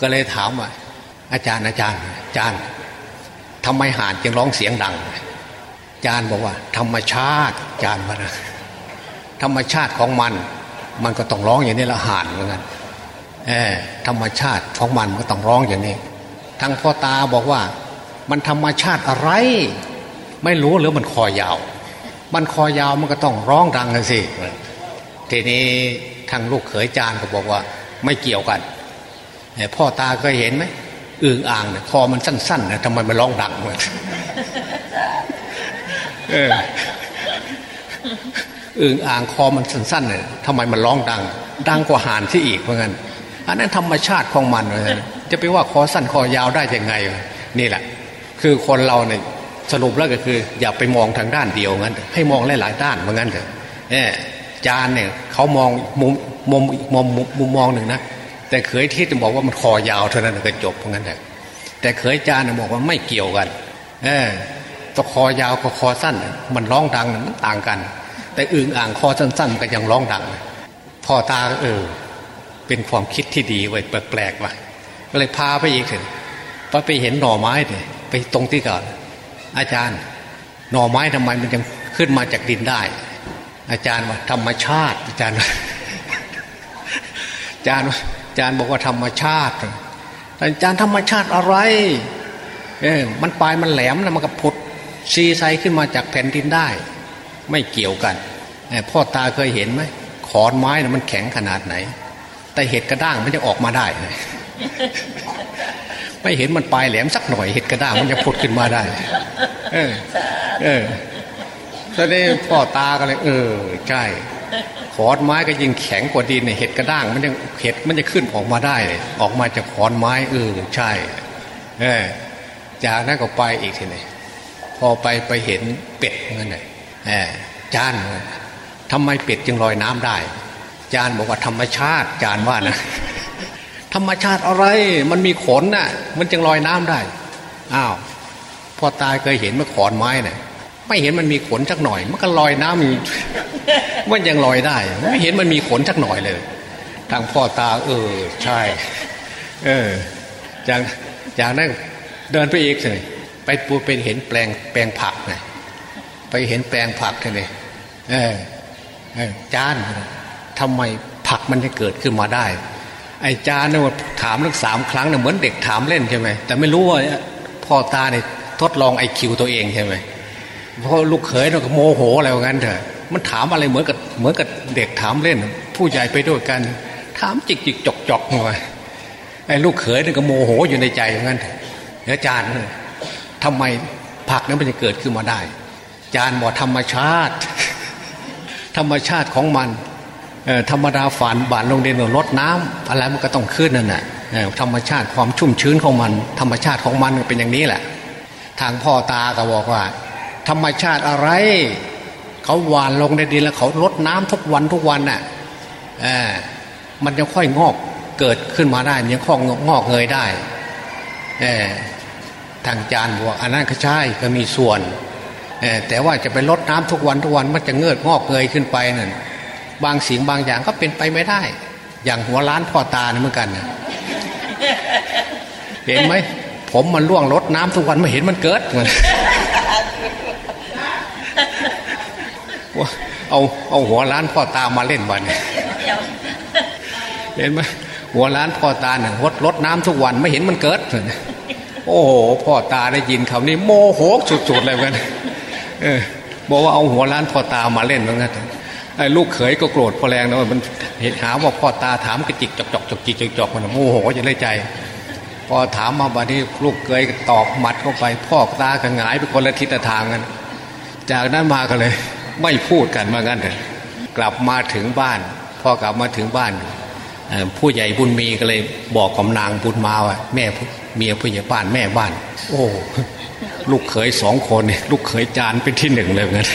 ก็เลยถามว่าอาจารย์อาจารย์อาจารย์ทำไมห่านจึงร้องเสียงดัง อาจารย์บอกว่า ธรรมชาติอาจารย์ว่านะธรรมชาติของมัน มันก็ต้องร้องอย่างนี้ละห่านเหมือนกันเออธรรมชาติของมันก็ต้องร้องอย่างนี้ทั้งพ่อตาบอกว่า มันธรรมชาติอะไร ไม่รู้หรือมันคอยาว มันคอยาวมันก็ต้องร้องดังกันสิทีนี้ทางลูกเขยจานก็บอกว่า ไม่เกี่ยวกันพ่อตาเคยเห็นไหมอึ่งอ่างเนี่ยคอมันสั้นๆนะทำไมมันร้องดังเหมือนอึ่งอ่างคอมันสั้นๆเนี่ยทำไมมันร้องดัง ดังกว่าหานที่อีกเหมือนกันอันนั้นธรรมชาติของมันเลยจะไปว่าคอสั้นคอยาวได้ยังไง นี่แหละ คือคนเราเนี่ย สรุปแล้วก็คือ อย่าไปมองทางด้านเดียวงั้น ให้มองหลาย ๆ ด้านเหมือนกันเถอะเนี่ยจานเนี่ยเขามองมุมมุมมุมมุมมองหนึ่งนะแต่เคยที่จะบอกว่ามันคอยาวเท่านั้นก็จบเพราะงั้นแหละแต่เคยจานบอกว่าไม่เกี่ยวกัน เออตัวคอยาวกับคอสั้น มันร้องดังมันต่างกัน แต่อึ่งอ่างคอสั้น ๆ ก็ยังร้องดังพอตาเออ เป็นความคิดที่ดีไว้แปลกๆว่ะก็เลยพาไปอีกเถอะพอไปเห็นหน่อไม้เนี่ยไปตรงที่ก่อน อาจารย์ หน่อไม้ทำไมมันยังขึ้นมาจากดินได้ อาจารย์ว่าธรรมชาติ อาจารย์อาจารย์อาจารย์บอกว่าธรรมชาติอาจารย์ธรรมชาติอะไร เออมันปลายมันแหลมแล้วมันก็พุดซีไซขึ้นมาจากแผ่นดินได้ ไม่เกี่ยวกันพ่อตาเคยเห็นไหมขอนไม้นะมันแข็งขนาดไหน แต่เห็ดกระด้างมันจะออกมาได้ไม่เห็นมันปลายแหลมสักหน่อยเห็ดกระด้างมันจะพุดขึ้นมาได้ เออ เออตอนนี้พ่อตาก็เลย เออใช่ขอนไม้ก็ยิ่งแข็งกว่าดินเนี่ยเห็ดกระด้างมันยังเห็ดมันจะขึ้นออกมาได้เลยออกมาจากขอนไม้เออใช่ เออจากนั้นก็ไปอีกทีนึงพอไปไปเห็นเป็ดเงี้ยเลยเออจานทำไมเป็ดจึงลอยน้ำได้ จานบอกว่าธรรมชาติ จานว่านะธรรมชาติอะไร มันมีขนน่ะ มันจึงลอยน้ำได้อ้าว พ่อตายเคยเห็นเมื่อขอนไม้เนี่ยไม่เห็นมันมีขนสักหน่อย มันก็ลอยน้ำมันยังลอยได้ไม่เห็นมันมีขนสักหน่อยเลย ทางพ่อตา เออ ใช่ เออจากจากนั้นเดินไปอีกเลยไปปูเป็นเห็นแปลงแปลงผักไงไปเห็นแปลงผักเลยเออเออจานทำไมผักมันจะเกิดขึ้นมาได้ ไอ้จานเนี่ยถามทั้งสามครั้งเนี่ยเหมือนเด็กถามเล่นใช่ไหมแต่ไม่รู้ว่าพ่อตาเนี่ย ทดลองไอคิวตัวเองใช่ไหมเพราะลูกเขยเราก็โมโหอะไรงั้นเถอะมันถามอะไรเหมือนกับเหมือนกับเด็กถามเล่น ผู้ใหญ่ไปด้วยกัน ถามจิกจิกจกจกหน่อยไอ้ลูกเขยนี่ก็โมโหอยู่ในใจอย่างนั้นเถอะอาจารย์ทำไมผักนั้นมันจะเกิดขึ้นมาได้ อาจารย์บอกธรรมชาติ ธรรมชาติของมันธรรมดาฝานบานลงเดินลดน้ำอะไรมันก็ต้องขึ้นนั่นแหละธรรมชาติความชุ่มชื้นของมัน ธรรมชาติของมันเป็นอย่างนี้แหละ ทางพ่อตาก็บอกว่า ธรรมชาติอะไร เขาหวานลงในดินแล้วเขาลดน้ำทุกวันทุกวันน่ะมันจะค่อยงอกเกิดขึ้นมาได้ยังค่อยงอกเงยได้ทางจานบอกอันนั้นก็ใช่ก็มีส่วนแต่ว่าจะไปลดน้ำทุกวันทุกวันมันจะเงืดงอกเงยขึ้นไปนั่นบางสิ่งบางอย่างก็เป็นไปไม่ได้ อย่างหัวล้านพ่อตาเหมือนกันเห็นไหม ผมมันล่วงลดน้ำทุกวันไม่เห็นมันเกิดเหมือนเอาเอาหัวล้านพ่อตามาเล่นวันเห็นไหมหัวล้านพ่อตาเนี่ยรดรดน้ำทุกวันไม่เห็นมันเกิด โอ้โหพ่อตาได้ยินคำนี้โมโหสุดๆเลยกันเออบอกว่าเอาหัวล้านพ่อตามาเล่นเหมือนกันไอ้ลูกเขยก็โกรธพอแรงนะมันเห็นหาว่าพ่อตาถามกระจิกจอกจอกจอกจิกจอกจอกมันโมโหจะได้ใจ พอถามมาบัดนี้ลูกเขยตอกหมัดเข้าไปพ่อตาก็หงายไปคนละทิศทางกันจากนั้นมาก็เลย ไม่พูดกันมางั้นเลยกลับมาถึงบ้านพ่อกลับมาถึงบ้าน ผู้ใหญ่บุญมีก็เลยบอกกับนางบุญมาว่าแม่เมียผู้ใหญ่บ้านแม่บ้าน โอ้ลูกเขยสองคนลูกเขยจานเป็นที่หนึ่งเลยงั้น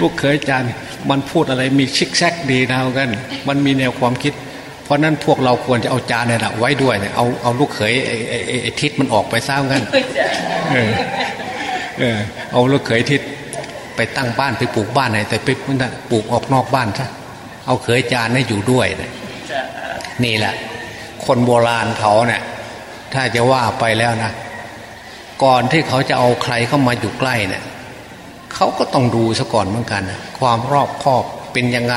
ลูกเขยจานมันพูดอะไรมีชิกแซกดีนะกันมันมีแนวความคิด เพราะนั้นพวกเราควรจะเอาจานเนี่ยไว้ด้วยเนี่ยเอาเอาลูกเขยไอ้ไอ้ทิศมันออกไปซ้ำกันเออเออเอาลูกเขยทิศไปตั้งบ้านไปปลูกบ้านไหนแต่ไปปลูกออกนอกบ้านซะเอาเขยจานให้อยู่ด้วยนนี่แหละ คนโบราณเขาเนี่ยถ้าจะว่าไปแล้วนะก่อนที่เขาจะเอาใครเข้ามาอยู่ใกล้เนี่ยเขาก็ต้องดูซะก่อนเหมือนกันนะความรอบคอบเป็นยังไง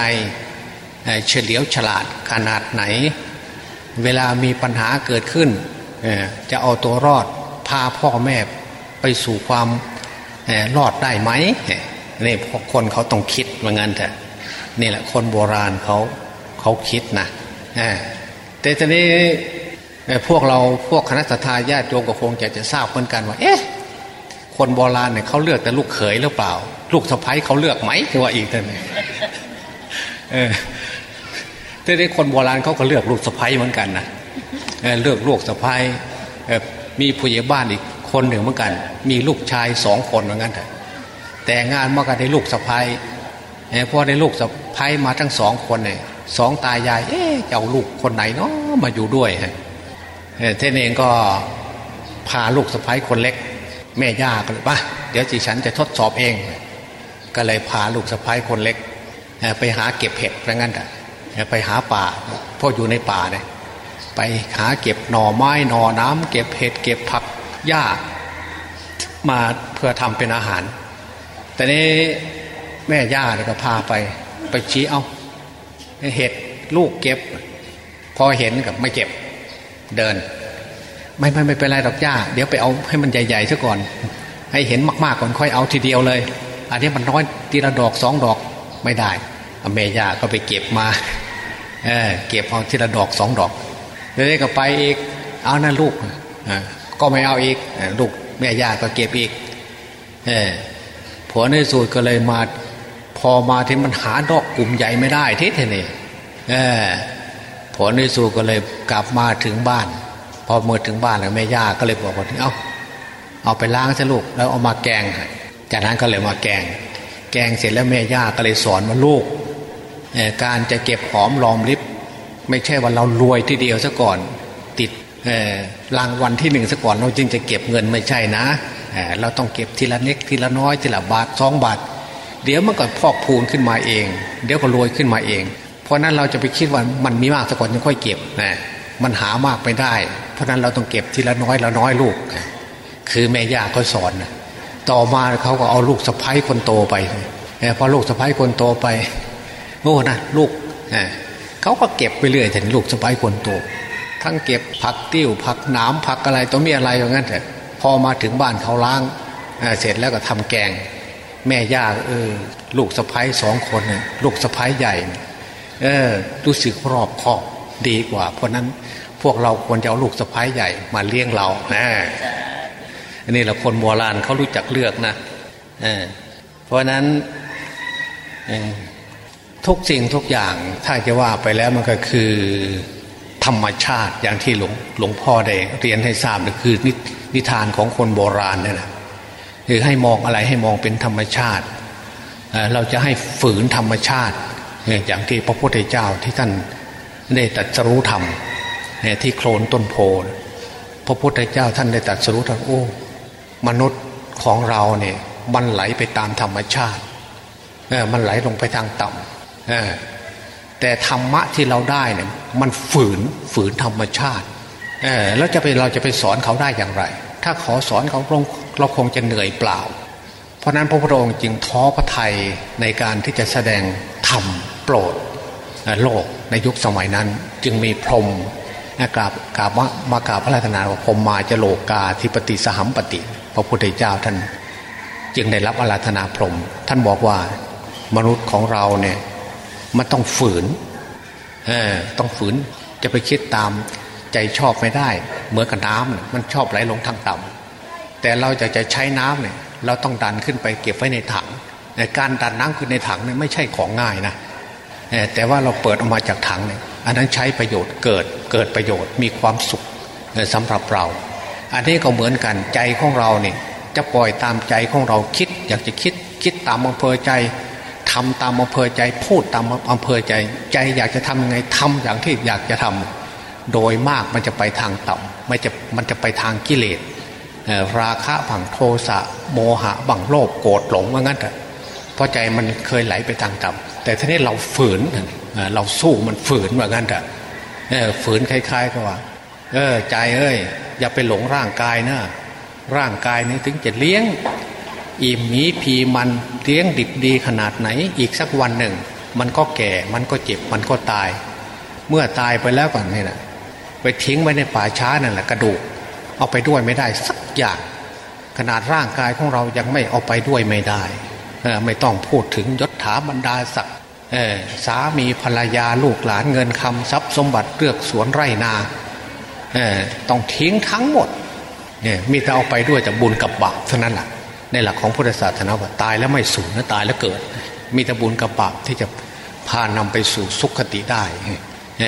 เฉลียวฉลาดขนาดไหน เวลามีปัญหาเกิดขึ้น จะเอาตัวรอดพาพ่อแม่ไปสู่ความรอดได้ไหมนี่พคนเขาต้องคิดว่างั้นเถอะนี่แหละคนโบราณเขาเขาคิดนะแต่ตอนนี้พวกเราพวกคณะสัตยาติโยมก็คงจะจะทราบเหมือนกันว่าเอ๊ะคนโบราณเนี่ยเขาเลือกแต่ลูกเขยหรือเปล่า ลูกสะพ้ายเขาเลือกไหมคือว่าอีกท่านเออ แต่ในคนโบราณเขาก็เลือกลูกสะพ้ยเหมือนกันนะเลือกลูกสะพ้ยมีผู้ใหญ่บ้านอีกคนหนึ่งเหมือนกัน มีลูกชายสองคนเหมือนกันแต่งานมากันได้ลูกสะพ้ยเพอได้ลูกสะพ้ยมาทั้งสองคนเนี่ยสองตายาย เอ๊ะจะเอาลูกคนไหนเนาะมาอยู่ด้วยฮะเท่นเองก็พาลูกสะพ้ยคนเล็ก แม่ย่าก็เลยป่ะเดี๋ยวจีฉันจะทดสอบเอง ก็เลยพาลูกสะพ้ยคนเล็ก ไปหาเก็บเห็ดแล้วงั้นอะ ไปหาป่าพ่ออยู่ในป่าเนี่ยไปหาเก็บหน่อไม้หน่อน้ำเก็บเห็ดเก็บผักหญ้า มาเพื่อทำเป็นอาหาร แต่นี้แม่ย่าเนี่ยก็พาไป ไปชี้เอาเห็ดลูกเก็บ พอเห็นกับไม่เก็บเดิน ไม่ไม่ไม่เป็นไรดอกย่า เดี๋ยวไปเอาให้มันใหญ่ๆซะก่อน ให้เห็นมากๆก่อนค่อยเอาทีเดียวเลย อันนี้มันน้อยทีละดอกสองดอกไม่ได้อเมย่าก็ไปเก็บมา เออเก็บเอาทีละดอกสองดอกเดี๋ยวก็ไปอีก เอานั่นลูกก็ไม่เอาอีกลูกแม่ย่าก็เก็บอีกเออผัวในสูตรก็เลยมา พอมาที่มันหาดอกกลุ่มใหญ่ไม่ได้ทีเนี้เออผลในสู่ก็เลยกลับมาถึงบ้าน พอเมื่อถึงบ้านแล้วแม่ย่าก็เลยบอกว่าเอาเอาไปล้างซะลูกแล้วเอามาแกงจากนั้นก็เลยมาแกง แกงเสร็จแล้วแม่ย่าก็เลยสอนว่าลูก การจะเก็บหอมรอมริบไม่ใช่ว่าเรารวยที่เดียวซะก่อน ติดรางวัลที่หนึ่งซะก่อนเราจึงจะเก็บเงินไม่ใช่นะ เราต้องเก็บทีละเล็กทีละน้อยทีละบาทสองบาท เดี๋ยวมันก็พอกพูนขึ้นมาเอง เดี๋ยวก็รวยขึ้นมาเอง เพราะนั้นเราจะไปคิดว่ามันมีมากสักก่อนยังค่อยเก็บนะมันหามากไปได้ เพราะนั้นเราต้องเก็บทีละน้อยละน้อยลูก คือแม่ย่าเขาสอน ต่อมาเขาก็เอาลูกสะพ้ายคนโตไปพอลูกสะพ้ายคนโตไป โอ้นะลูกเขาก็เก็บไปเรื่อยถึงลูกสะพ้ายคนโตทั้งเก็บผักติ้วผักหนามผักอะไรตัวมีอะไรอย่างนั้นแต่พอมาถึงบ้านเขาล้างเสร็จแล้วก็ทำแกง แม่ย่าเออ ลูกสะพ้ายสองคนเนี่ยลูกสะพ้ายใหญ่ เออรู้สึกรอบคอบดีกว่า เพราะนั้นพวกเราควรจะเอาลูกสะพ้ายใหญ่มาเลี้ยงเรานะอันนี้แหละคนโบราณเขารู้จักเลือกนะเออเพราะนั้น ทุกสิ่งทุกอย่างถ้าจะว่าไปแล้วมันก็คือธรรมชาติอย่างที่หลวงหลวงพ่อได้เรียนให้ทราบก็คือนิทานของคนโบราณนี่แหละคือให้มองอะไรให้มองเป็นธรรมชาติ เราจะให้ฝืนธรรมชาติ อย่างที่พระพุทธเจ้าที่ท่านได้ตรัสรู้ธรรมที่โคลนต้นโพพระพุทธเจ้าท่านได้ตรัสรู้ธรรมโอ้มนุษย์ของเราเนี่ยมันไหลไปตามธรรมชาติมันไหลลงไปทางต่ำ แต่ธรรมะที่เราได้เนี่ยมันฝืนฝืนธรรมชาติแล้วจะไปเราจะไปสอนเขาได้อย่างไร ถ้าขอสอนเขาเราคงจะเหนื่อยเปล่า เพราะนั้นพระพุทธองค์จึงท้อพระทัยในการที่จะแสดงธรรมโปรดโลกในยุคสมัยนั้นจึงมีพรมกราบกราบมากราบพระราชนาว่าพรมมาจะโลกาธิปติสหัมปติ พระพุทธเจ้าท่าน จึงได้รับอาราธนาพรม ท่านบอกว่ามนุษย์ของเราเนี่ย มันต้องฝืนเออต้องฝืนจะไปคิดตามใจชอบไม่ได้ เหมือนกับน้ำมันชอบไหลลงทางต่ำแต่เราจะจะใช้น้ำเนี่ยเราต้องดันขึ้นไปเก็บไว้ในถังการดันน้ำขึ้นในถังเนี่ยไม่ใช่ของง่ายนะแต่ว่าเราเปิดออกมาจากถังเนี่ยอันนั้นใช้ประโยชน์เกิดเกิดประโยชน์มีความสุขสำหรับเรา อันนี้ก็เหมือนกันใจของเราเนี่ยจะปล่อยตามใจของเราคิด อยากจะคิดคิดตามอำเภอใจ ทำตามอำเภอใจ พูดตามอำเภอใจ ใจอยากจะทำยังไงทำอย่างที่อยากจะทำโดยมากมันจะไปทางต่ำไม่จะมันจะไปทางกิเลสราคะบังโทสะโมหะบังโลภโกรธหลงว่างั้นแต่เพราะใจมันเคยไหลไปทางต่ำแต่ทีนี้เราฝืนเราสู้มันฝืนว่างั้นแต่ฝืนคล้ายๆกับว่า เออใจเอ้ยอย่าไปหลงร่างกายนะร่างกายนี้ถึงจะเลี้ยง อิ่มมีพีมันเลี้ยงดิบดีขนาดไหน อีกสักวันหนึ่ง มันก็แก่มันก็เจ็บมันก็ตาย เมื่อตายไปแล้วก่อนนี่นะไปทิ้งไว้ในป่าช้านั่นแหละกระดูก เอาไปด้วยไม่ได้สักอย่างขนาดร่างกายของเรายังไม่เอาไปด้วยไม่ได้ไม่ต้องพูดถึงยศถาบรรดาศักดิ์สามีภรรยาลูกหลานเงินคำทรัพย์สมบัติเลือกสวนไร่นาต้องทิ้งทั้งหมดเนี่ยมีแต่เอาไปด้วยแต่บุญกับบาปเท่านั้นแหละ ในหลักของพุทธศาสนาว่าตายแล้วไม่สูญนะตายแล้วเกิด มีต่บุญกับบาปที่จะพานำไปสู่สุขติได้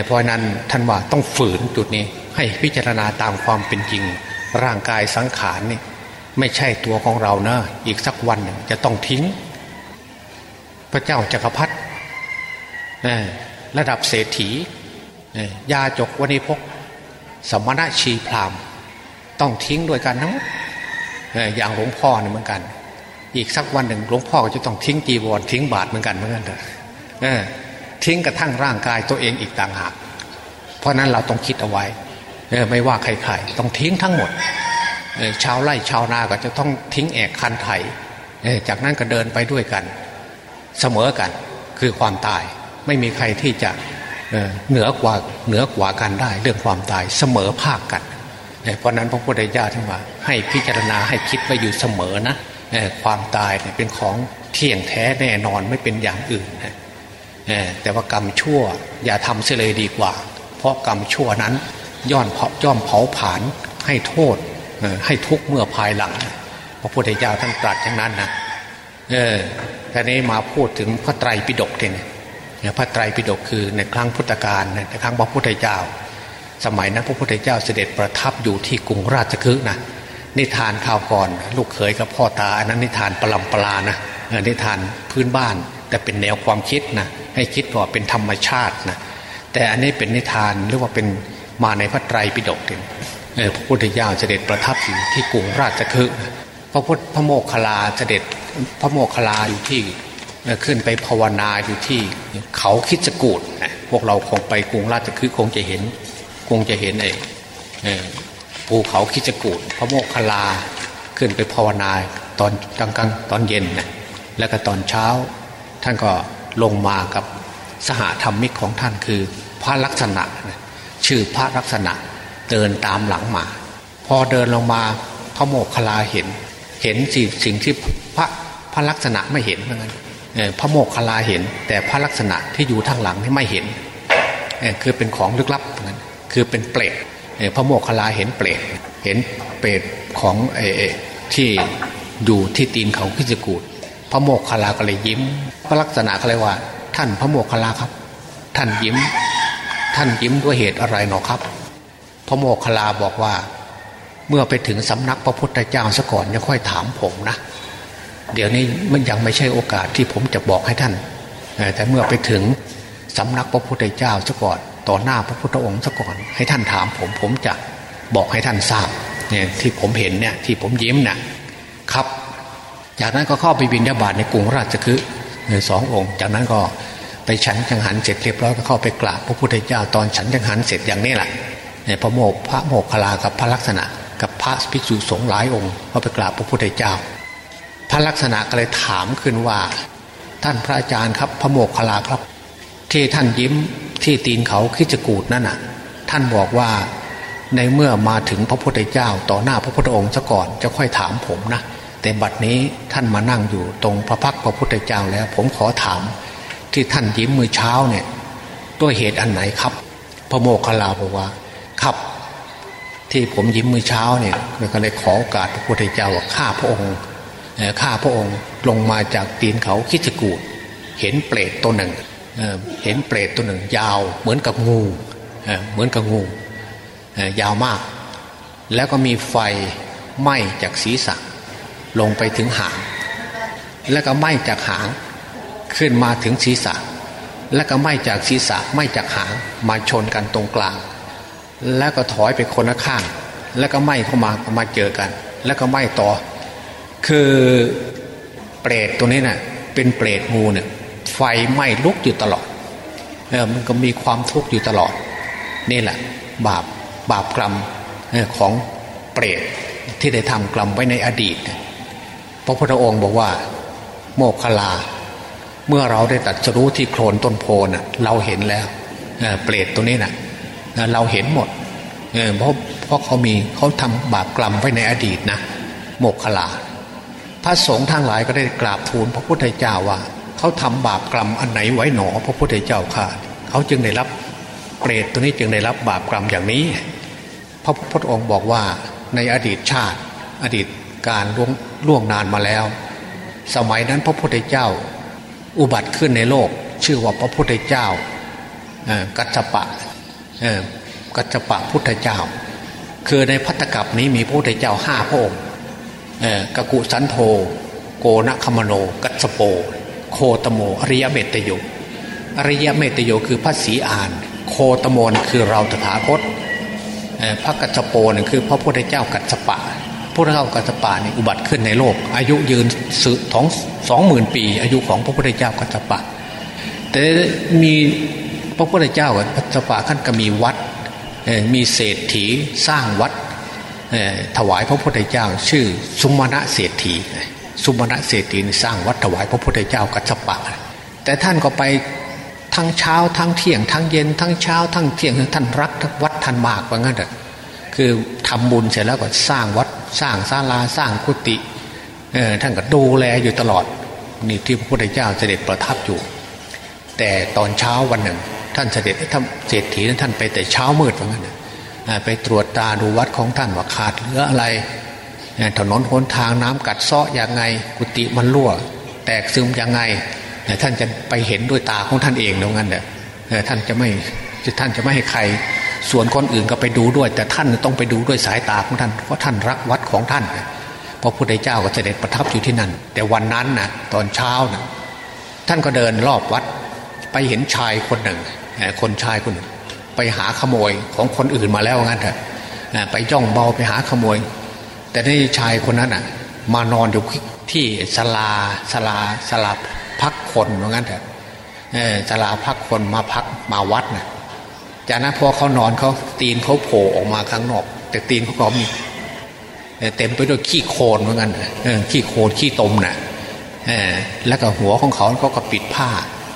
เพราะนั้นท่านว่าต้องฝืนจุดนี้ให้พิจารณาตามความเป็นจริง ร่างกายสังขารนี่ไม่ใช่ตัวของเรานะอีกสักวันหนึ่งจะต้องทิ้ง พระเจ้าจักรพรรดิระดับเศรษฐียาจกวันิพกสมณะชีพรามต้องทิ้งด้วยกันทั้ง อย่างหลวงพ่อเนี่ยเหมือนกัน อีกสักวันหนึ่งหลวงพ่อก็จะต้องทิ้งจีวรทิ้งบาทเหมือนกันเหมือนกันเถอะทิ้งกระทั่งร่างกายตัวเองอีกต่างหาก เพราะนั้นเราต้องคิดเอาไว้ไม่ว่าใครๆต้องทิ้งทั้งหมดชาวไร่ชาวนาก็จะต้องทิ้งแอกคันไถจากนั้นก็เดินไปด้วยกัน เสมอกันคือความตายไม่มีใครที่จะเหนือกว่าเหนือกว่ากันได้ เรื่องความตายเสมอภาคกัน เพราะนั้นพระพุทธเจ้าท่านว่าให้พิจารณาให้คิดไว้อยู่เสมอนะความตายเป็นของเที่ยงแท้แน่นอนไม่เป็นอย่างอื่นแต่ว่ากรรมชั่วอย่าทำเสียเลยดีกว่า เพราะกรรมชั่วนั้นย่อนเผาย่อมเผาผลาญให้โทษให้ทุกเมื่อภายหลัง พระพุทธเจ้าท่านตรัสอย่างนั้นนะเออทีนี้มาพูดถึงพระไตรปิฎกเนี่ยพระไตรปิฎกคือในครั้งพุทธกาลในครั้งพระพุทธเจ้า สมัยนั้นพระพุทธเจ้าเสด็จประทับอยู่ที่กรุงราชคฤห์นะนิทานข่าวก่อนลูกเขยกับพ่อตาอันนั้นนิทานปลำปลานะนิทานพื้นบ้าน แต่เป็นแนวความคิดนะให้คิดว่าเป็นธรรมชาตินะแต่อันนี้เป็นนิทานหรือว่าเป็นมาในพระไตรปิฎกเนี่ยพระพุทธเจ้าเสด็จประทับอยู่ที่กรุงราชคฤห์พระพุทธพระโมคคัลลาเสด็จพระโมคคัลลาอยู่ที่ขึ้นไปภาวนาอยู่ที่เขาคิดสกูดนะพวกเราคงไปกรุงราชคฤห์คงจะเห็น คงจะเห็นไอ้ภูเขาคิจกูดพระโมกขลาขึ้นไปภาวนาตอนกลางกลางตอนเย็นนะแล้วก็ตอนเช้า ท่านก็ลงมากับสหธรรมิกของท่านคือพระลักษณะชื่อพระลักษณะเดินตามหลังมา พอเดินลงมาพระโมกขลาเห็น เห็นสิ่งสิ่งที่พระพระลักษณะไม่เห็นเหมือนกันพระโมกขลาเห็น แต่พระลักษณะที่อยู่ทางหลังที่ไม่เห็นคือเป็นของลึกลับเหมือนกัน คือเป็นเปรตพระโมคคัลลาเห็นเปรตเห็นเปรตของเอที่อยู่ที่ตีนเขาพิจกูดพระโมคคัลลาก็เลยยิ้ม พระลักษณะก็เลยว่า ท่านพระโมคคัลลาครับ ท่านยิ้ม ท่านยิ้มด้วยเหตุอะไรหนอครับ พระโมคคัลลาบอกว่า เมื่อไปถึงสำนักพระพุทธเจ้าซะก่อนจะค่อยถามผมนะ เดี๋ยวนี้มันยังไม่ใช่โอกาสที่ผมจะบอกให้ท่าน แต่เมื่อไปถึงสำนักพระพุทธเจ้าซะก่อน ต่อหน้าพระพุทธองค์ซะก่อน ให้ท่านถามผมผมจะบอกให้ท่านทราบเนี่ยที่ผมเห็นเนี่ยที่ผมยิ้มนี่ยครับ จากนั้นก็เข้าไปบินยาบาตในกรุงราชคฤห์สององค์ จากนั้นก็ไปฉันจังหันเสร็จเรียบร้อยก็เข้าไปกราบพระพุทธเจ้าตอนฉันจังหันเสร็จอย่างนี้แหละพระโมกพระโมกขลากับพระลักษณะ กับพระภิกษุสงฆ์หลายองค์เข้าไปกราบพระพุทธเจ้า พระลักษณะก็เลยถามขึ้นว่า ท่านพระอาจารย์ครับ พระโมกขลาครับ ที่ท่านยิ้ม ที่ตีนเขาคิจกูดนั่นน่ะ ท่านบอกว่าในเมื่อมาถึงพระพุทธเจ้า ต่อหน้าพระพุทธองค์ซะก่อนจะค่อยถามผมนะแต่บัดนี้ท่านมานั่งอยู่ตรงพระพักพระพุทธเจ้าแล้ว ผมขอถามที่ท่านยิ้มมือเช้าเนี่ยด้วยเหตุอันไหนครับ พระโมคคัลลาบอกว่าครับ ที่ผมยิ้มมือเช้าเนี่ยก็เลยขอโอกาสพระพุทธเจ้าว่าข้าพระองค์ข้าพระองค์ลงมาจากตีนเขาคิจกูดเห็นเปรตตัวหนึ่ง เห็นเปรตตัวหนึ่ง ยาวเหมือนกับงูเเหมือนกับงูยาวมาก แล้วก็มีไฟไหม้จากศีรษะ ลงไปถึงหาง แล้วก็ไหม้จากหางขึ้นมาถึงศีรษะ แล้วก็ไหม้จากศีรษะไหม้จากหางมาชนกันตรงกลาง แล้วก็ถอยไปคนละข้าง แล้วก็ไหม้เข้ามามาเจอกัน แล้วก็ไหม้ต่อ คือเปรตตัวนี้นะ่ะเป็นเปรตงูเนี่ย ไฟไหม้ลุกอยู่ตลอดเออมันก็มีความทุกข์อยู่ตลอด นี่แหละ บาปบาปกรรมของเปรตที่ได้ทำกรรมไว้ในอดีตพระพุทธองค์บอกว่า โมกขลา เมื่อเราได้ตัดสรู้ที่โคลนต้นโพน่ะ เราเห็นแล้วเปรตตัวนี้น่ะเราเห็นหมดเพราะเพราะเขามีเขาทำบาปกรรมไว้ในอดีตนะโมกขลา พระสงฆ์ทั้งหลายก็ได้กราบทูลพระพุทธเจ้าว่า เขาทำบาปกรรมอันไหนไว้หนอพระพุทธเจ้าค่ะ เขาจึงได้รับเปรตตัวนี้จึงได้รับบาปกรรมอย่างนี้ พระพุทธองค์บอกว่าในอดีตชาติ อดีตการล่วงล่วงนานมาแล้ว สมัยนั้นพระพุทธเจ้า อุบัติขึ้นในโลก ชื่อว่าพระพุทธเจ้ากัจจปะกัจจปะพุทธเจ้า คือในพัตตกับนี้มีพระพุทธเจ้าห้าพระองค์กกุสันโธโกนคมโน กัจสโป โคตโม อริยเมตโย อริยเมตโยคือพระศรีอาน โคตโมนคือเราตถาคตพระกัจจโปนคือพระพุทธเจ้ากัจจปะพระพุทธเจ้ากัจจปะนี่อุบัติขึ้นในโลก อายุยืนสืบท้องสองหมื่นปี อายุของพระพุทธเจ้ากัจจปะ แต่มีพระพุทธเจ้ากัจจปะท่านก็มีวัดมีเศรษฐีสร้างวัดถวายพระพุทธเจ้าชื่อสุมาณะเศรษฐี สุมาณะเศรษฐีสร้างวัดถวายพระพุทธเจ้ากัจจปะ แต่ท่านก็ไปทั้งเช้าทั้งเที่ยงทั้งเย็นทั้งเช้าทั้งเที่ยงท่านรักวัดท่านมากว่างั้นเถอะคือทำบุญเสร็จแล้วก็สร้างวัดสร้างศาลาสร้างกุฏิเออท่านก็ดูแลอยู่ตลอดนี่ที่พระพุทธเจ้าเสด็จประทับอยู่ แต่ตอนเช้าวันหนึ่ง ท่านเสด็จท่านเศรษฐีนั้นท่านไปแต่เช้ามืดว่างั้นไปตรวจตาดูวัดของท่านว่าขาดเหลืออะไร ถนนหนทางน้ำกัดเซาะอย่างไง กุฏิมันรั่ว แตกซึมอยังไงท่านจะไปเห็นด้วยตาของท่านเองตรงนั้นเนี่ยท่านจะไม่ท่านจะไม่ให้ใคร ส่วนคนอื่นก็ไปดูด้วย แต่ท่านต้องไปดูด้วยสายตาของท่านเพราะท่านรักวัดของท่านพระพุทธเจ้าก็เสด็จประทับอยู่ที่นั่น แต่วันนั้นนะตอนเช้านะท่านก็เดินรอบวัด ไปเห็นชายคนหนึ่งคนชายคนหนึ่งไปหาขโมยของคนอื่นมาแล้วงั้นเถอะไปย่องเบาไปหาขโมย แต่ในชายคนนั้นอะ มานอนอยู่ที่ศาลาศาลาศาลาพักคนเหมือนกันเถอะจะลาพักคนมาพักมาวัดนะจากนั้นพอเขานอนเขาตีนเขาโผล่ออกมาข้างนอก แต่ตีนเขาก็มีเต็มไปด้วยขี้โคลนเหมือนกันขี้โคลนขี้ตมนะ่ะแล้วก็หัวของเขาเขาก็ปิดผ้า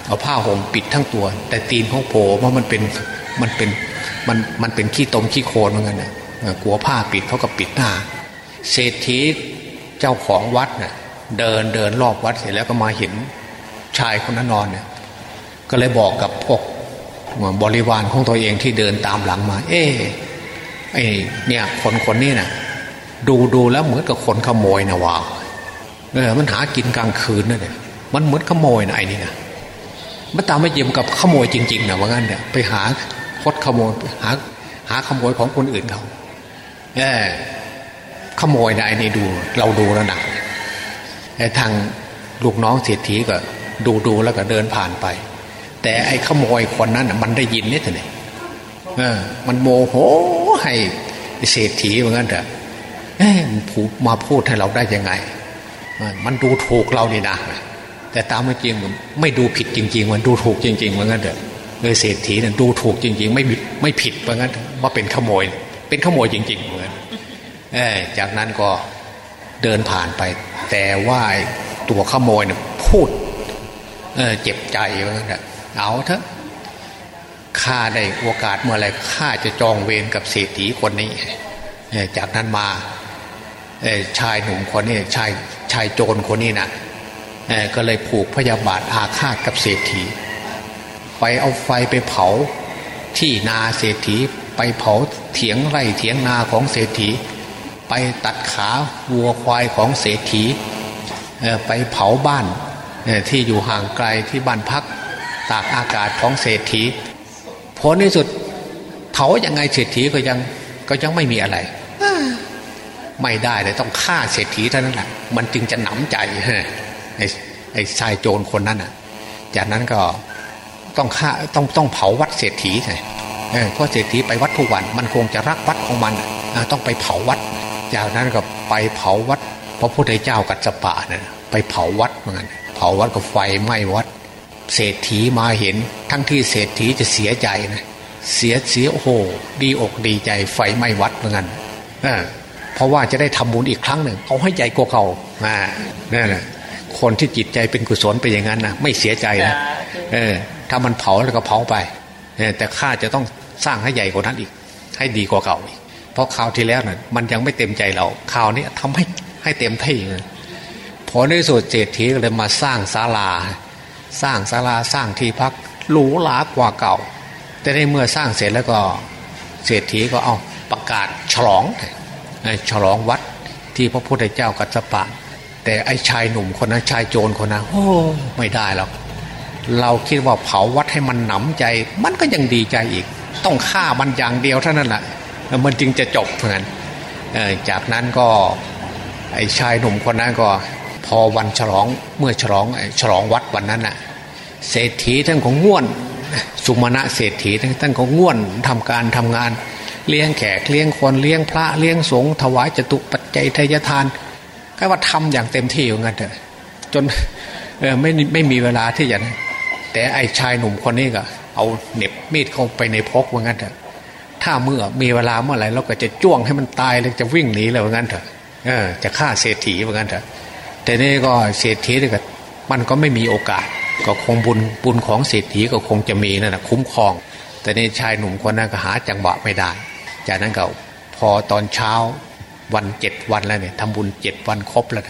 เอาผ้าห่มปิดทั้งตัว แต่ตีนเขาโผล่เพราะมันเป็นมันเป็นมันมันเป็นขี้ตมขี้โคลนเหมือนกันนะกลัวผ้าปิดเขาก็ปิดหน้า เศรษฐีเจ้าของวัดเนะ่ะเดินเดินรอบวัดเสร็จแล้วก็มาเห็นชายคนนั้นนอนเนี่ย ก็เลยบอกกับพวกบริวารของตัวเองที่เดินตามหลังมา เอ๊ไอเนี่ยคนคนนี้นะ่ะ ดูดูแล้วเหมือนกับคนขโมยนะว่าเออมันหากินกลางคืนนั่นเนี่ยมันเหมือนขโมยนะไอ้นี่นะมันตามไม่เยี่ยมกับขโมยจริงๆนะว่างั้นเนี่ยไปหาคดขโมยหา หาขโมยของคนอื่นเขาเออ ขโมยนะไอ้นี่ดูเราดูแล้วนะไอ้ทางลูกน้องเศรษฐีก็ดูดูแล้วก็เดินผ่านไป แต่ไอ้ขโมยคนนั้นมันได้ยินนี่เถอะเนี่ยมันโมโหให้เศรษฐีเหมือนกันเถอะผูมาพูดให้เราได้ยังไง มันดูถูกเรานี่นะแต่ตามจริงไม่ดูผิดจริง ๆ มันดูถูกจริงๆเหมือนกันเถอะเลยเศรษฐีนั่นดูถูกจริง ๆ ไม่ไม่ผิดเหมือนกันว่าเป็นขโมย เป็นขโมยจริงๆเหมือน จากนั้นก็เดินผ่านไป แต่ว่าตัวขโมยเนี่ยพูดเจ็บใจว่างั้นเอาเถอะข้าได้โอกาสเมื่อไรข้าจะจองเวรกับเศรษฐีคนนี้จากนั้นมาชายหนุ่มคนนี้ชายชายโจรคนนี้นะก็เลยผูกพยาบาทอาฆาตกับเศรษฐี ไปเอาไฟไปเผาที่นาเศรษฐีไปเผาเถียงไร่เถียงนาของเศรษฐี ไปตัดขาวัวควายของเศรษฐีไปเผาบ้านที่อยู่ห่างไกลที่บ้านพักตากอากาศของเศรษฐีผลในสุดเผายังไงเศรษฐีก็ยังก็ยังไม่มีอะไร ไม่ได้เลยต้องฆ่าเศรษฐีเท่านั้นแหละมันจึงจะหนำใจไอ้ไอ้ชายโจรคนนั้นอะ จากนั้นก็ต้องฆ่าต้องต้องเผาวัดเศรษฐีไงเพราะเศรษฐีไปวัดทุกวันมันคงจะรักวัดของมันต้องไปเผาวัด จากนั้นก็ไปเผาวัดพระพุทธเจ้ากัจจปะเนี่ยไปเผาวัดเหมือนกันเผาวัดก็ไฟไหม้วัด เศรษฐีมาเห็น ทั้งที่เศรษฐีจะเสียใจนะเสียเสียโอ้โหดีอกดีใจไฟไหม้วัดเหมือนกันเพราะว่าจะได้ทำบุญอีกครั้งหนึ่งเอาให้ใหญ่กว่าเขาอ่านั่นแหละคนที่จิตใจเป็นกุศลไปอย่างนั้นนะไม่เสียใจนะเออ ถ้ามันเผาแล้วก็เผาไปแต่ข้าจะต้องสร้างให้ใหญ่กว่านั้นอีก ให้ดีกว่าเก่า เพราะคราวที่แล้วนะ่ะมันยังไม่เต็มใจเราคราวนี้ทำให้ให้เต็มที่เลยพอในสุดเศรษฐีก็เลยมาสร้างศาลา สร้างศาลาสร้างที่พักหรูหรากว่าเก่า แต่ในเมื่อสร้างเสร็จแล้วก็เศรษฐีก็เอาประกาศฉลองฉลองวัดที่พระพุทธเจ้ากัสสปะ แต่ไอ้ชายหนุ่มคนนั้นชายโจรคนนั้นโอ้ไม่ได้หรอกเราคิดว่าเผาวัดให้มันหนำใจ มันก็ยังดีใจอีก ต้องฆ่ามันอย่างเดียวเท่านั้นแหละ มันจึงจะจบเหมือนจากนั้นก็ไอ้ชายหนุ่มคนนั้นก็ พอวันฉลองเมื่อฉลองฉลองวัดวันนั้นน่ะเศรษฐีท่านของง่วน สุมาณะเศรษฐีท่านของง่วนทำการทำงาน เลี้ยงแขกเลี้ยงคนเลี้ยงพระเลี้ยงสงฆ์ถวายจตุปัจจัยทยทานก็ว่าทำอย่างเต็มที่อย่างนั้นเถอะจนเออไม่ไม่มีเวลาที่จะแต่ไอ้ชายหนุ่มคนนี้ก็ เอาเน็บมีดเข้าไปในพกว่างั้นเถอะ ถ้าเมื่อมีเวลาเมื่อไหร่เราก็จะจ้วงให้มันตายเลยจะวิ่งหนีเลยว่างั้นเถอะจะฆ่าเศรษฐีว่างั้นเถอะแต่นี่ก็เศรษฐีนี่ก็มันก็ไม่มีโอกาส ก็คงบุญบุญของเศรษฐีก็คงจะมีนั่นแหะคุ้มครอง แต่นี่ชายหนุ่มคนนั้นก็หาจังหวะไม่ได้ จากนั้นก็พอตอนเช้าวันเจ็ดวันแล้วเนี่ยทำบุญเจ็ดวันครบแล้ว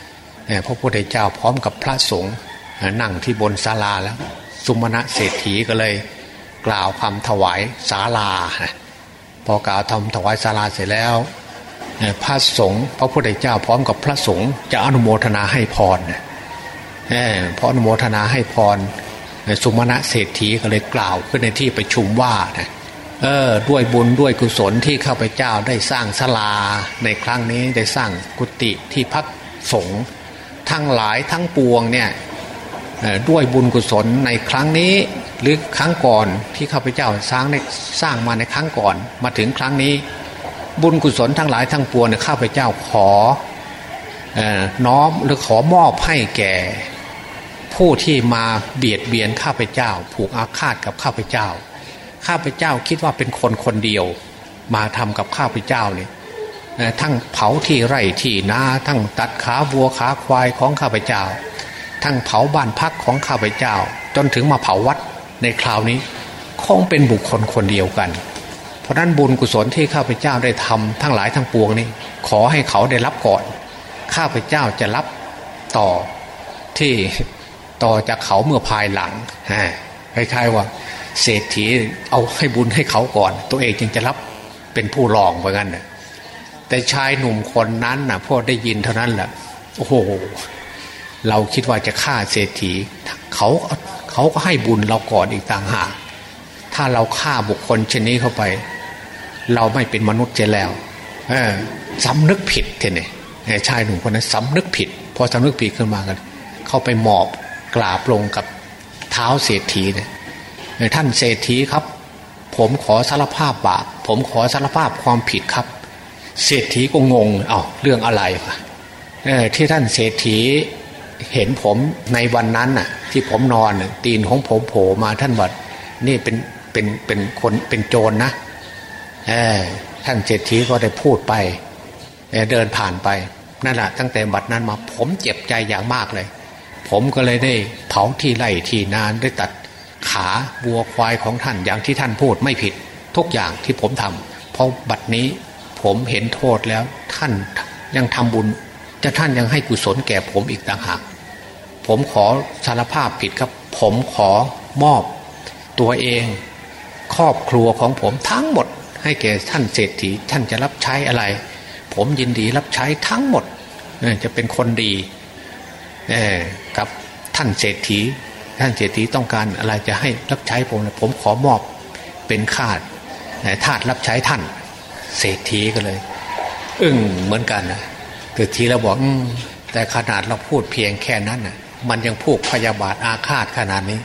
พระพุทธเจ้าพร้อมกับพระสงฆ์นั่งที่บนศาลาแล้ว สุมาณะเศรษฐีก็เลยกล่าวคำถวายศาลา พอกล่าวทำถวายศาลาเสร็จแล้วพระสงฆ์พระพุทธเจ้าพร้อมกับพระสงฆ์จะอนุโมทนาให้พรเพราะอนุโมทนาให้พรสุมาณะเศรษฐีก็เลยกล่าวขึ้นในที่ประชุมว่าเออด้วยบุญด้วยกุศลที่ข้าพเจ้าได้สร้างศาลาในครั้งนี้ได้สร้างกุฏิที่พักสงฆ์ทั้งหลายทั้งปวงเนี่ย ด้วยบุญกุศลในครั้งนี้หรือครั้งก่อนที่ข้าพเจ้าสร้างในสร้างมาในครั้งก่อนมาถึงครั้งนี้ บุญกุศลทั้งหลายทั้งปวงเนี่ยข้าพเจ้าขอน้อมหรือขอมอบให้แก่ ผู้ที่มาเบียดเบียนข้าพเจ้า ผูกอาฆาตกับข้าพเจ้า ข้าพเจ้าคิดว่าเป็นคนคนเดียว มาทำกับข้าพเจ้าเนี่ยทั้งเผาที่ไร่ที่นาทั้งตัดขาวัวขาควายของข้าพเจ้า ทั้งเผาบ้านพักของข้าพเจ้า จนถึงมาเผาวัดในคราวนี้คงเป็นบุคคลคนเดียวกัน เพราะนั้นบุญกุศลที่ข้าพเจ้าได้ทำทั้งหลายทั้งปวงนี้ ขอให้เขาได้รับก่อน ข้าพเจ้าจะรับต่อที่ต่อจากเขาเมื่อภายหลังคล้ายๆว่า เศรษฐีเอาให้บุญให้เขาก่อน ตัวเองจึงจะรับเป็นผู้รองเหมือนกันนะแต่ชายหนุ่มคนนั้นนะพ่อได้ยินเท่านั้นแหละโอ้โห เราคิดว่าจะฆ่าเศรษฐีเขาเขาก็ให้บุญเราก่อนอีกต่างหากถ้าเราฆ่าบุคคลเช่นนี้เข้าไป เราไม่เป็นมนุษย์เจแล้วเออสำนึกผิดเท่นี่ชายหนุ่มคนนั้นสำนึกผิด พอสำนึกผิดขึ้นมากัน เข้าไปหมอบกราบลงกับเท้าเศรษฐีเนี่ยท่านเศรษฐีครับ ผมขอสารภาพบาปผมขอสารภาพความผิดครับ เศรษฐีก็งง เอา้าเรื่องอะไรวะที่ท่านเศรษฐี เห็นผมในวันนั้นน่ะ ที่ผมนอนตีนของผมโผล่มาท่านบอกนี่เป็นเป็นเป็นคนเป็นโจรนะเออท่านเศรษฐีก็ได้พูดไปเเดินผ่านไปนั่นแหละตั้งแต่บัดนั้นมาผมเจ็บใจอย่างมากเลย ผมก็เลยได้เผาที่ไร่ที่นานได้ตัดขขาบัวควายของท่านอย่างที่ท่านพูดไม่ผิด ทุกอย่างที่ผมทำเพราะบัดนี้ผมเห็นโทษแล้วท่านยังทำบุญจะท่านยังให้กุศลแก่ผมอีกต่างหาก ผมขอสารภาพผิดครับ ผมขอมอบตัวเอง ครอบครัวของผมทั้งหมด ให้แก่ท่านเศรษฐีท่านจะรับใช้อะไร ผมยินดีรับใช้ทั้งหมดจะเป็นคนดีกับท่านเศรษฐีท่านเศรษฐีต้องการอะไรจะให้รับใช้ผมผมขอมอบเป็นขาดทาสรับใช้ท่าน เศรษฐีก็เลย อึ้งเหมือนกันนะเกิดทีเราบอกแต่ขนาดเราพูดเพียงแค่นั้นนะ มันยังพูกพยาบาทอาฆาตขนาดนี้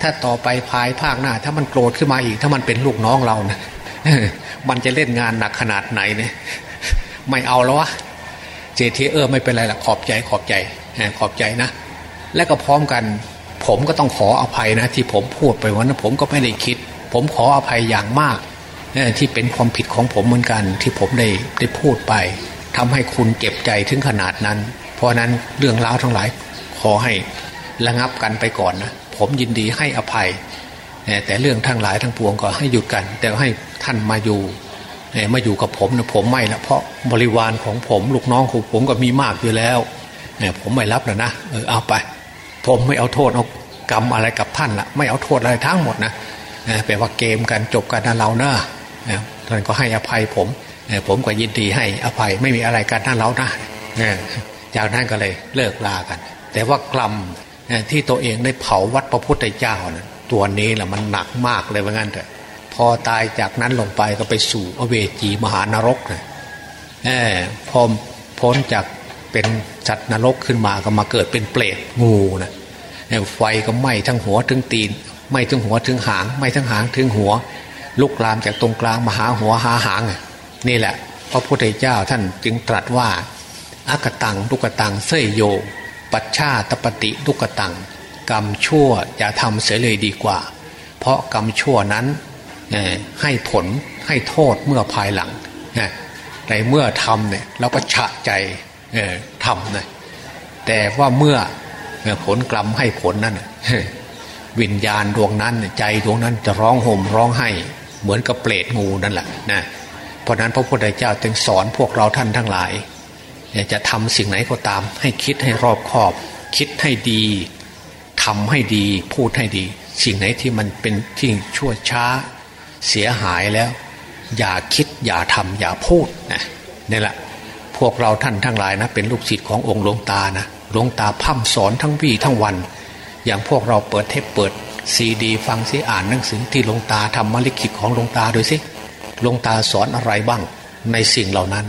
ถ้าต่อไปภายภาคหน้า ถ้ามันโกรธขึ้นมาอีก ถ้ามันเป็นลูกน้องเรานะมันจะเล่นงานหนักขนาดไหนเนี่ยไม่เอาแล้ววะเจทีเออไม่เป็นไรละขอบใจขอบใจขอบใจนะ และก็พร้อมกัน ผมก็ต้องขออภัยนะ ที่ผมพูดไปวันนั้นผมก็ไม่ได้คิด ผมขออภัยอย่างมากที่เป็นความผิดของผมเหมือนกัน ที่ผมได้ได้พูดไปทำให้คุณเจ็บใจถึงขนาดนั้น เพราะนั้นเรื่องราวทั้งหลาย อให้ระงับกันไปก่อนนะผมยินดีให้อภัย แต่เรื่องทั้งหลายทั้งปวงก็ให้หยุดกัน แต่ให้ท่านมาอยู่มาอยู่กับผมนะผมไม่ละเพราะบริวารของผมลูกน้องของผมก็มีมากอยู่แล้วเนี่ยผมไม่รับแล้วนะเออเอาไป ผมไม่เอาโทษเอากรรมอะไรกับท่านละไม่เอาโทษอะไรทั้งหมดนะแปลว่าเกมกันจบกันนะเราเนะท่านก็ให้อภัยผมผมก็ยินดีให้อภัยไม่มีอะไรกันนั่นเรานะจากนั้นก็เลยเลิกลากัน แต่ว่ากรรมที่ตัวเองได้เผาวัดพระพุทธเจ้านะตัวนี้แหละมันหนักมากเลยว่างั้นเถอะพอตายจากนั้นลงไปก็ไปสู่อเวจีมหานรกนะพอพ้นจากเป็นจัดนรกขึ้นมาก็มาเกิดเป็นเปรตงูนะไฟก็ไหม้ทั้งหัวถึงตีนไหม้ทั้งหัวถึงหางไหม้ทั้งหางถึงหัว ลุกลามจากตรงกลางมาหาหัวหาหางนี่แหละ พระพุทธเจ้าท่านจึงตรัสว่าอากตังทุกตังเสยโย ปัชชาตปฏิทุกตัง กรรมชั่วอย่าทำเสียเลยดีกว่า เพราะกรรมชั่วนั้นให้ผลให้โทษเมื่อภายหลังในเมื่อทำเนี่ยเราก็ฉะใจทำนะแต่ว่าเมื่อผลกรรมให้ผลนั้นวิญญาณดวงนั้นใจดวงนั้นจะร้องห่มร้องไห้ เหมือนกับเปรตงูนั่นแหละนะเพราะนั้นพระพุทธเจ้าจึงสอนพวกเราท่านทั้งหลาย จะทำสิ่งไหนก็ตาม ให้คิดให้รอบคอบ คิดให้ดีทำให้ดี พูดให้ดี สิ่งไหนที่มันเป็นที่ชั่วช้าเสียหายแล้ว อย่าคิดอย่าทำอย่าพูดนะนี่แหละพวกเราท่านทั้งหลายนะ เป็นลูกศิษย์ขององค์หลวงตานะหลวงตาพัฒสอนทั้งวี่ทั้งวัน อย่างพวกเราเปิดเทปเปิดซีดี ฟังซิอ่านหนังสือที่หลวงตาทำมลิขิตของหลวงตาโดยสิหลวงตาสอนอะไรบ้างในสิ่งเหล่านั้น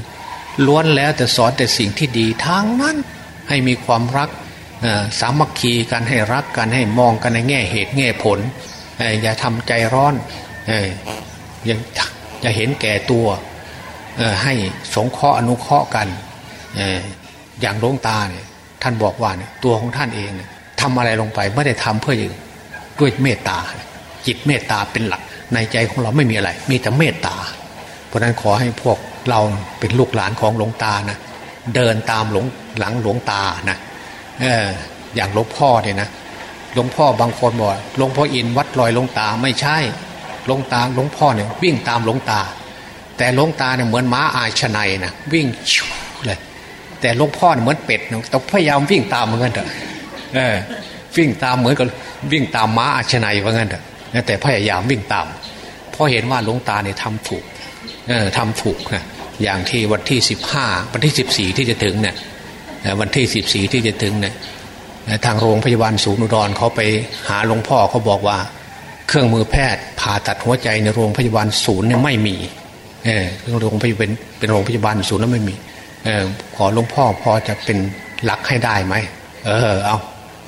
ล้วนแล้วแต่สอนแต่สิ่งที่ดีทั้งนั้นให้มีความรักสามัคคีกันให้รักกันให้มองกันในแง่เหตุแง่ผล อย่าทำใจร้อนอย่าอย่าเห็นแก่ตัวให้สงเคราะห์อนุเคราะห์กันอย่างหลวงตาเนี่ยท่านบอกว่าเนี่ยตัวของท่านเองเนี่ยทำอะไรลงไปไม่ได้ทำเพื่ออย่างด้วยเมตตา จิตเมตตาเป็นหลักในใจของเราไม่มีอะไร มีแต่เมตตา เพราะนั้นขอให้พวก เราเป็นลูกหลานของหลวงตานะเดินตามหลงหลังหลวงตานะเอออย่างหลวงพ่อเนี่ยนะหลวงพ่อบางคนบอกหลวงพ่ออินวัดลอยหลวงตาไม่ใช่หลวงตาหลวงพ่อเนี่ยวิ่งตามหลวงตา แต่หลวงตาเนี่ยเหมือนม้าอาชนัยนะวิ่งชิวเลย แต่หลวงพ่อเนี่ยเหมือนเป็ดนะต้องพยายามวิ่งตามเหมือนกันเถอะเออวิ่งตามเหมือนกับวิ่งตามม้าอาชนัยเหมือนกันเถอะแต่พยายามวิ่งตามเพราะเห็นว่าหลวงตาเนี่ยทำถูกเออทำถูกนะ อย่างที่วันที่สิบห้าวันที่สิบสี่ที่จะถึงเนี่ยวันที่สิบสี่ที่จะถึงเนี่ยทางโรงพยาบาลศูนย์อุดรเขาไปหาหลวงพ่อเขาบอกว่า เครื่องมือแพทย์ผ่าตัดหัวใจในโรงพยาบาลศูนย์เนี่ยไม่มีเออโรงพยาบาลเป็นโรงพยาบาลศูนย์แล้วไม่มีเออขอหลวงพ่อพอจะเป็นหลักให้ได้ไหมเออเอา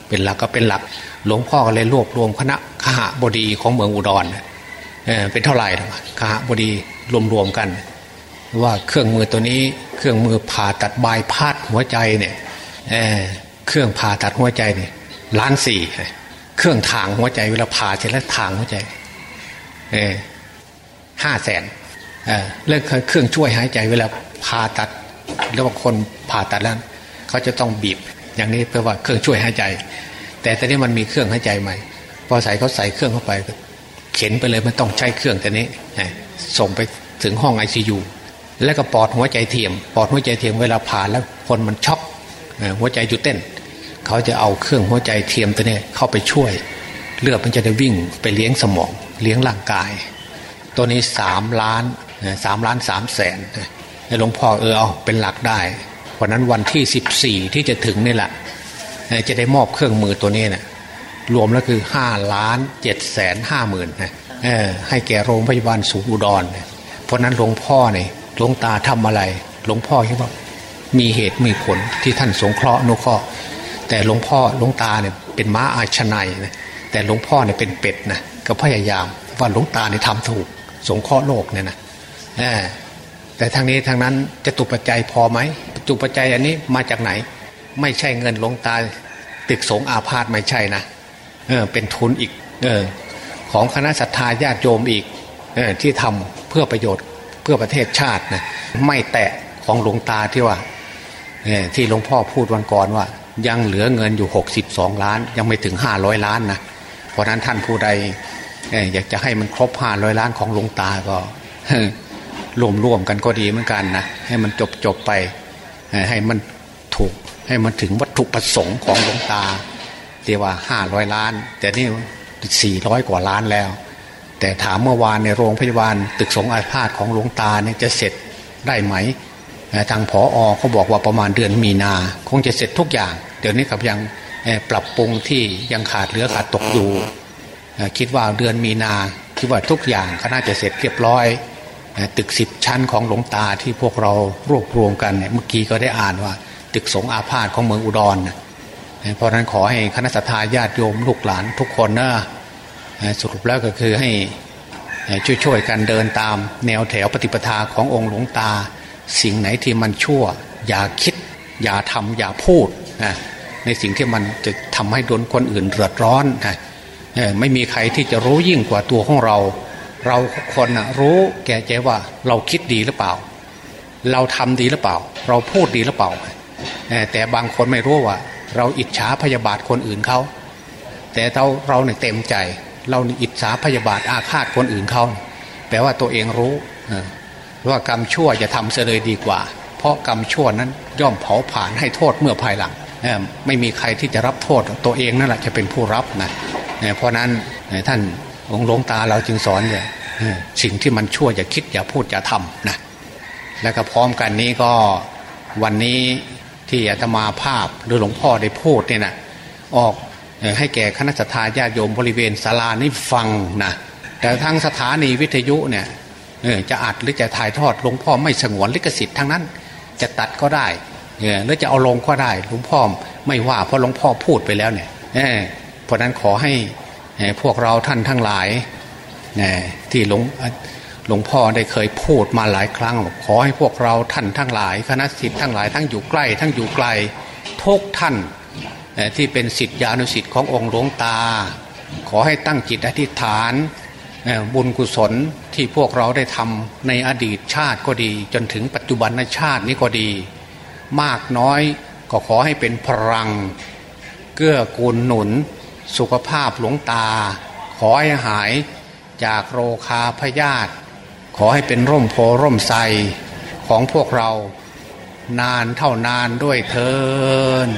เป็นหลักก็เป็นหลัก หลวงพ่อก็เลยรวบรวมคณะขหบดีของเมืองอุดรเออเป็นเท่าไหร่ขหบดีรวมๆกัน ว่าเครื่องมือตัวนี้เครื่องมือผ่าตัดบายพาดหัวใจเนี่ยเเครื่องผ่าตัดหัวใจเนี่ยล้านสี่เครื่องทางหัวใจเวลาผ่าเสร็จแล้วทางหัวใจเออห้าแสนเออเรื่องเครื่องช่วยหายใจเวลาผ่าตัดแล้วบางคนผ่าตัดแล้วเขาจะต้องบีบ อย่างนี้เพื่อว่าเครื่องช่วยหายใจ แต่ตอนนี้มันมีเครื่องหายใจใหม่พอใส่เขาใส่เครื่องเข้าไปเข็นไปเลยไม่ต้องใช้เครื่องแต่นี้ส่งไปถึงห้องไอซียู แล้วก็ปอดหัวใจเทียม ปอดหัวใจเทียมเวลาผ่านแล้วคนมันช็อกหัวใจหยุดเต้น เขาจะเอาเครื่องหัวใจเทียมตัวนี้เข้าไปช่วย เลือดมันจะได้วิ่งไปเลี้ยงสมองเลี้ยงร่างกาย ตัวนี้สามล้านสามล้านสามแสนหลวงพ่อเออเอาเป็นหลักได้เพราะนั้นวันที่สิบสี่ที่จะถึงนี่แหละจะได้มอบเครื่องมือตัวนี้นะรวมแล้วคือห้าล้านเจ็ดแสนห้าหมื่นนะให้แก่โรงพยาบาลศูนย์อุดร เพราะนั้นหลวงพ่อเนี่ย หลวงตาทำอะไร หลวงพ่อคิดว่ามีเหตุมีผลที่ท่านสงเคราะห์นุเคราะห์แต่หลวงพ่อหลวงตาเนี่ยเป็นม้าอาชนัยนะแต่หลวงพ่อเนี่ยเป็นเป็ดนะก็พยายามว่าหลวงตาเนี่ยทำถูก สงเคราะห์โลกเนี่ยนะแต่ทางนี้ทางนั้นจะตุปัจจัยพอไหมตุปัจจัยอันนี้มาจากไหน ไม่ใช่เงินหลวงตาตึกสงอาพาธไม่ใช่นะเออเป็นทุนอีกเออของคณะศรัทธาญาติโยมอีกเออที่ทำเพื่อประโยชน์เพื่อประเทศชาตินะไม่แตะของหลวงตาที่ว่าที่หลวงพ่อพูดวันก่อนว่า ยังเหลือเงินอยู่หกสิบสองล้าน ยังไม่ถึงห้าร้อยล้านนะเพราะนั้นท่านผู้ใดอยากจะให้มันครบห้าร้อยล้านของหลวงตาก็รวมร่วมกันก็ดีเหมือนกันนะให้มันจบจบไปให้มันถูกให้มันถึงวัตถุประสงค์ของหลวงตาเรียกว่าห้าร้อยล้าน แต่นี่สี่ร้อยกว่าล้านแล้ว แต่ถามเมื่อวานในโรงพยาบาลตึกสงอาพาธของหลวงตาเนี่ยจะเสร็จได้ไหม ทางผออเขาบอกว่าประมาณเดือนมีนา คงจะเสร็จทุกอย่าง เดี๋ยวนี้กับยังปรับปรุงที่ยังขาดเหลือขาดตกอยู่คิดว่าเดือนมีนาคิดว่าทุกอย่างก็น่าจะเสร็จเรียบร้อยตึกสิบชั้นของหลวงตาที่พวกเรารวบรวมกันเนี่ยเมื่อกี้ก็ได้อ่านว่า ตึกสงอาพาธของเมืองอุดร เพราะนั้นขอให้คณะสัตยาญาติโยมลูกหลานทุกคนนะ สรุปแล้วก็คือให้ช่วยๆกันเดินตามแนวแถวปฏิปทาขององค์หลวงตา สิ่งไหนที่มันชั่ว อย่าคิด อย่าทำอย่าพูดนะในสิ่งที่มันจะทำให้โดนคนอื่นเดือดร้อนนะไม่มีใครที่จะรู้ยิ่งกว่าตัวของเรา เราคนนะรู้แก่ใจว่าเราคิดดีหรือเปล่า เราทำดีหรือเปล่า เราพูดดีหรือเปล่า แต่บางคนไม่รู้ว่า เราอิจฉาพยาบาทคนอื่นเขาแต่เราเราเนี่ยเต็มใจ เราอิจฉาพยาบาทอาฆาตคนอื่นเขาแปลว่าตัวเองรู้ว่ากรรมชั่วจะทำเสียเลยดีกว่า เพราะกรรมชั่วนั้นย่อมเผาผ่านให้โทษเมื่อภายหลังไม่มีใครที่จะรับโทษตัวเองนั่นแหละจะเป็นผู้รับนะเพราะนั้นท่านองค์หลวงตาเราจึงสอนเนี่ยสิ่งที่มันชั่วอย่าคิดอย่าพูดอย่าทำนะและก็พร้อมกันนี้ก็วันนี้ที่อาตมาภาพหรือหลวงพ่อได้พูดเนี่ยนะออก ให้แก่คณะทาญาติโยมบริเวณศาลานี้ฟังนะแต่ทั้งสถานีวิทยุเนี่ยจะอัดหรือจะถ่ายทอดหลวงพ่อไม่สงวนลิขสิทธิ์ทั้งนั้น จะตัดก็ได้หรือจะเอาลงก็ได้หลวงพ่อไม่ว่าเพราะหลวงพ่อพูดไปแล้วเนี่ยเพราะนั้นขอให้พวกเราท่านทั้งหลายที่หลวงหลวงพ่อได้เคยพูดมาหลายครั้ง ขอให้พวกเราท่านทั้งหลาย คณะสิทธิ์ทั้งหลายทั้งอยู่ใกล้ ทั้งอยู่ไกลทุกท่าน ที่เป็นสิทธิานุสิทธิ์ขององค์หลวงตา ขอให้ตั้งจิตอธิษฐานบุญกุศลที่พวกเราได้ทำในอดีตชาติก็ดี จนถึงปัจจุบันชาตินี้ก็ดี มากน้อยก็ขอให้เป็นพลัง เกื้อกูลหนุน สุขภาพหลวงตา ขอให้หายจากโรคาพยาธิขอให้เป็นร่มโพร่มไทรของพวกเรา นานเท่านานด้วยเทิน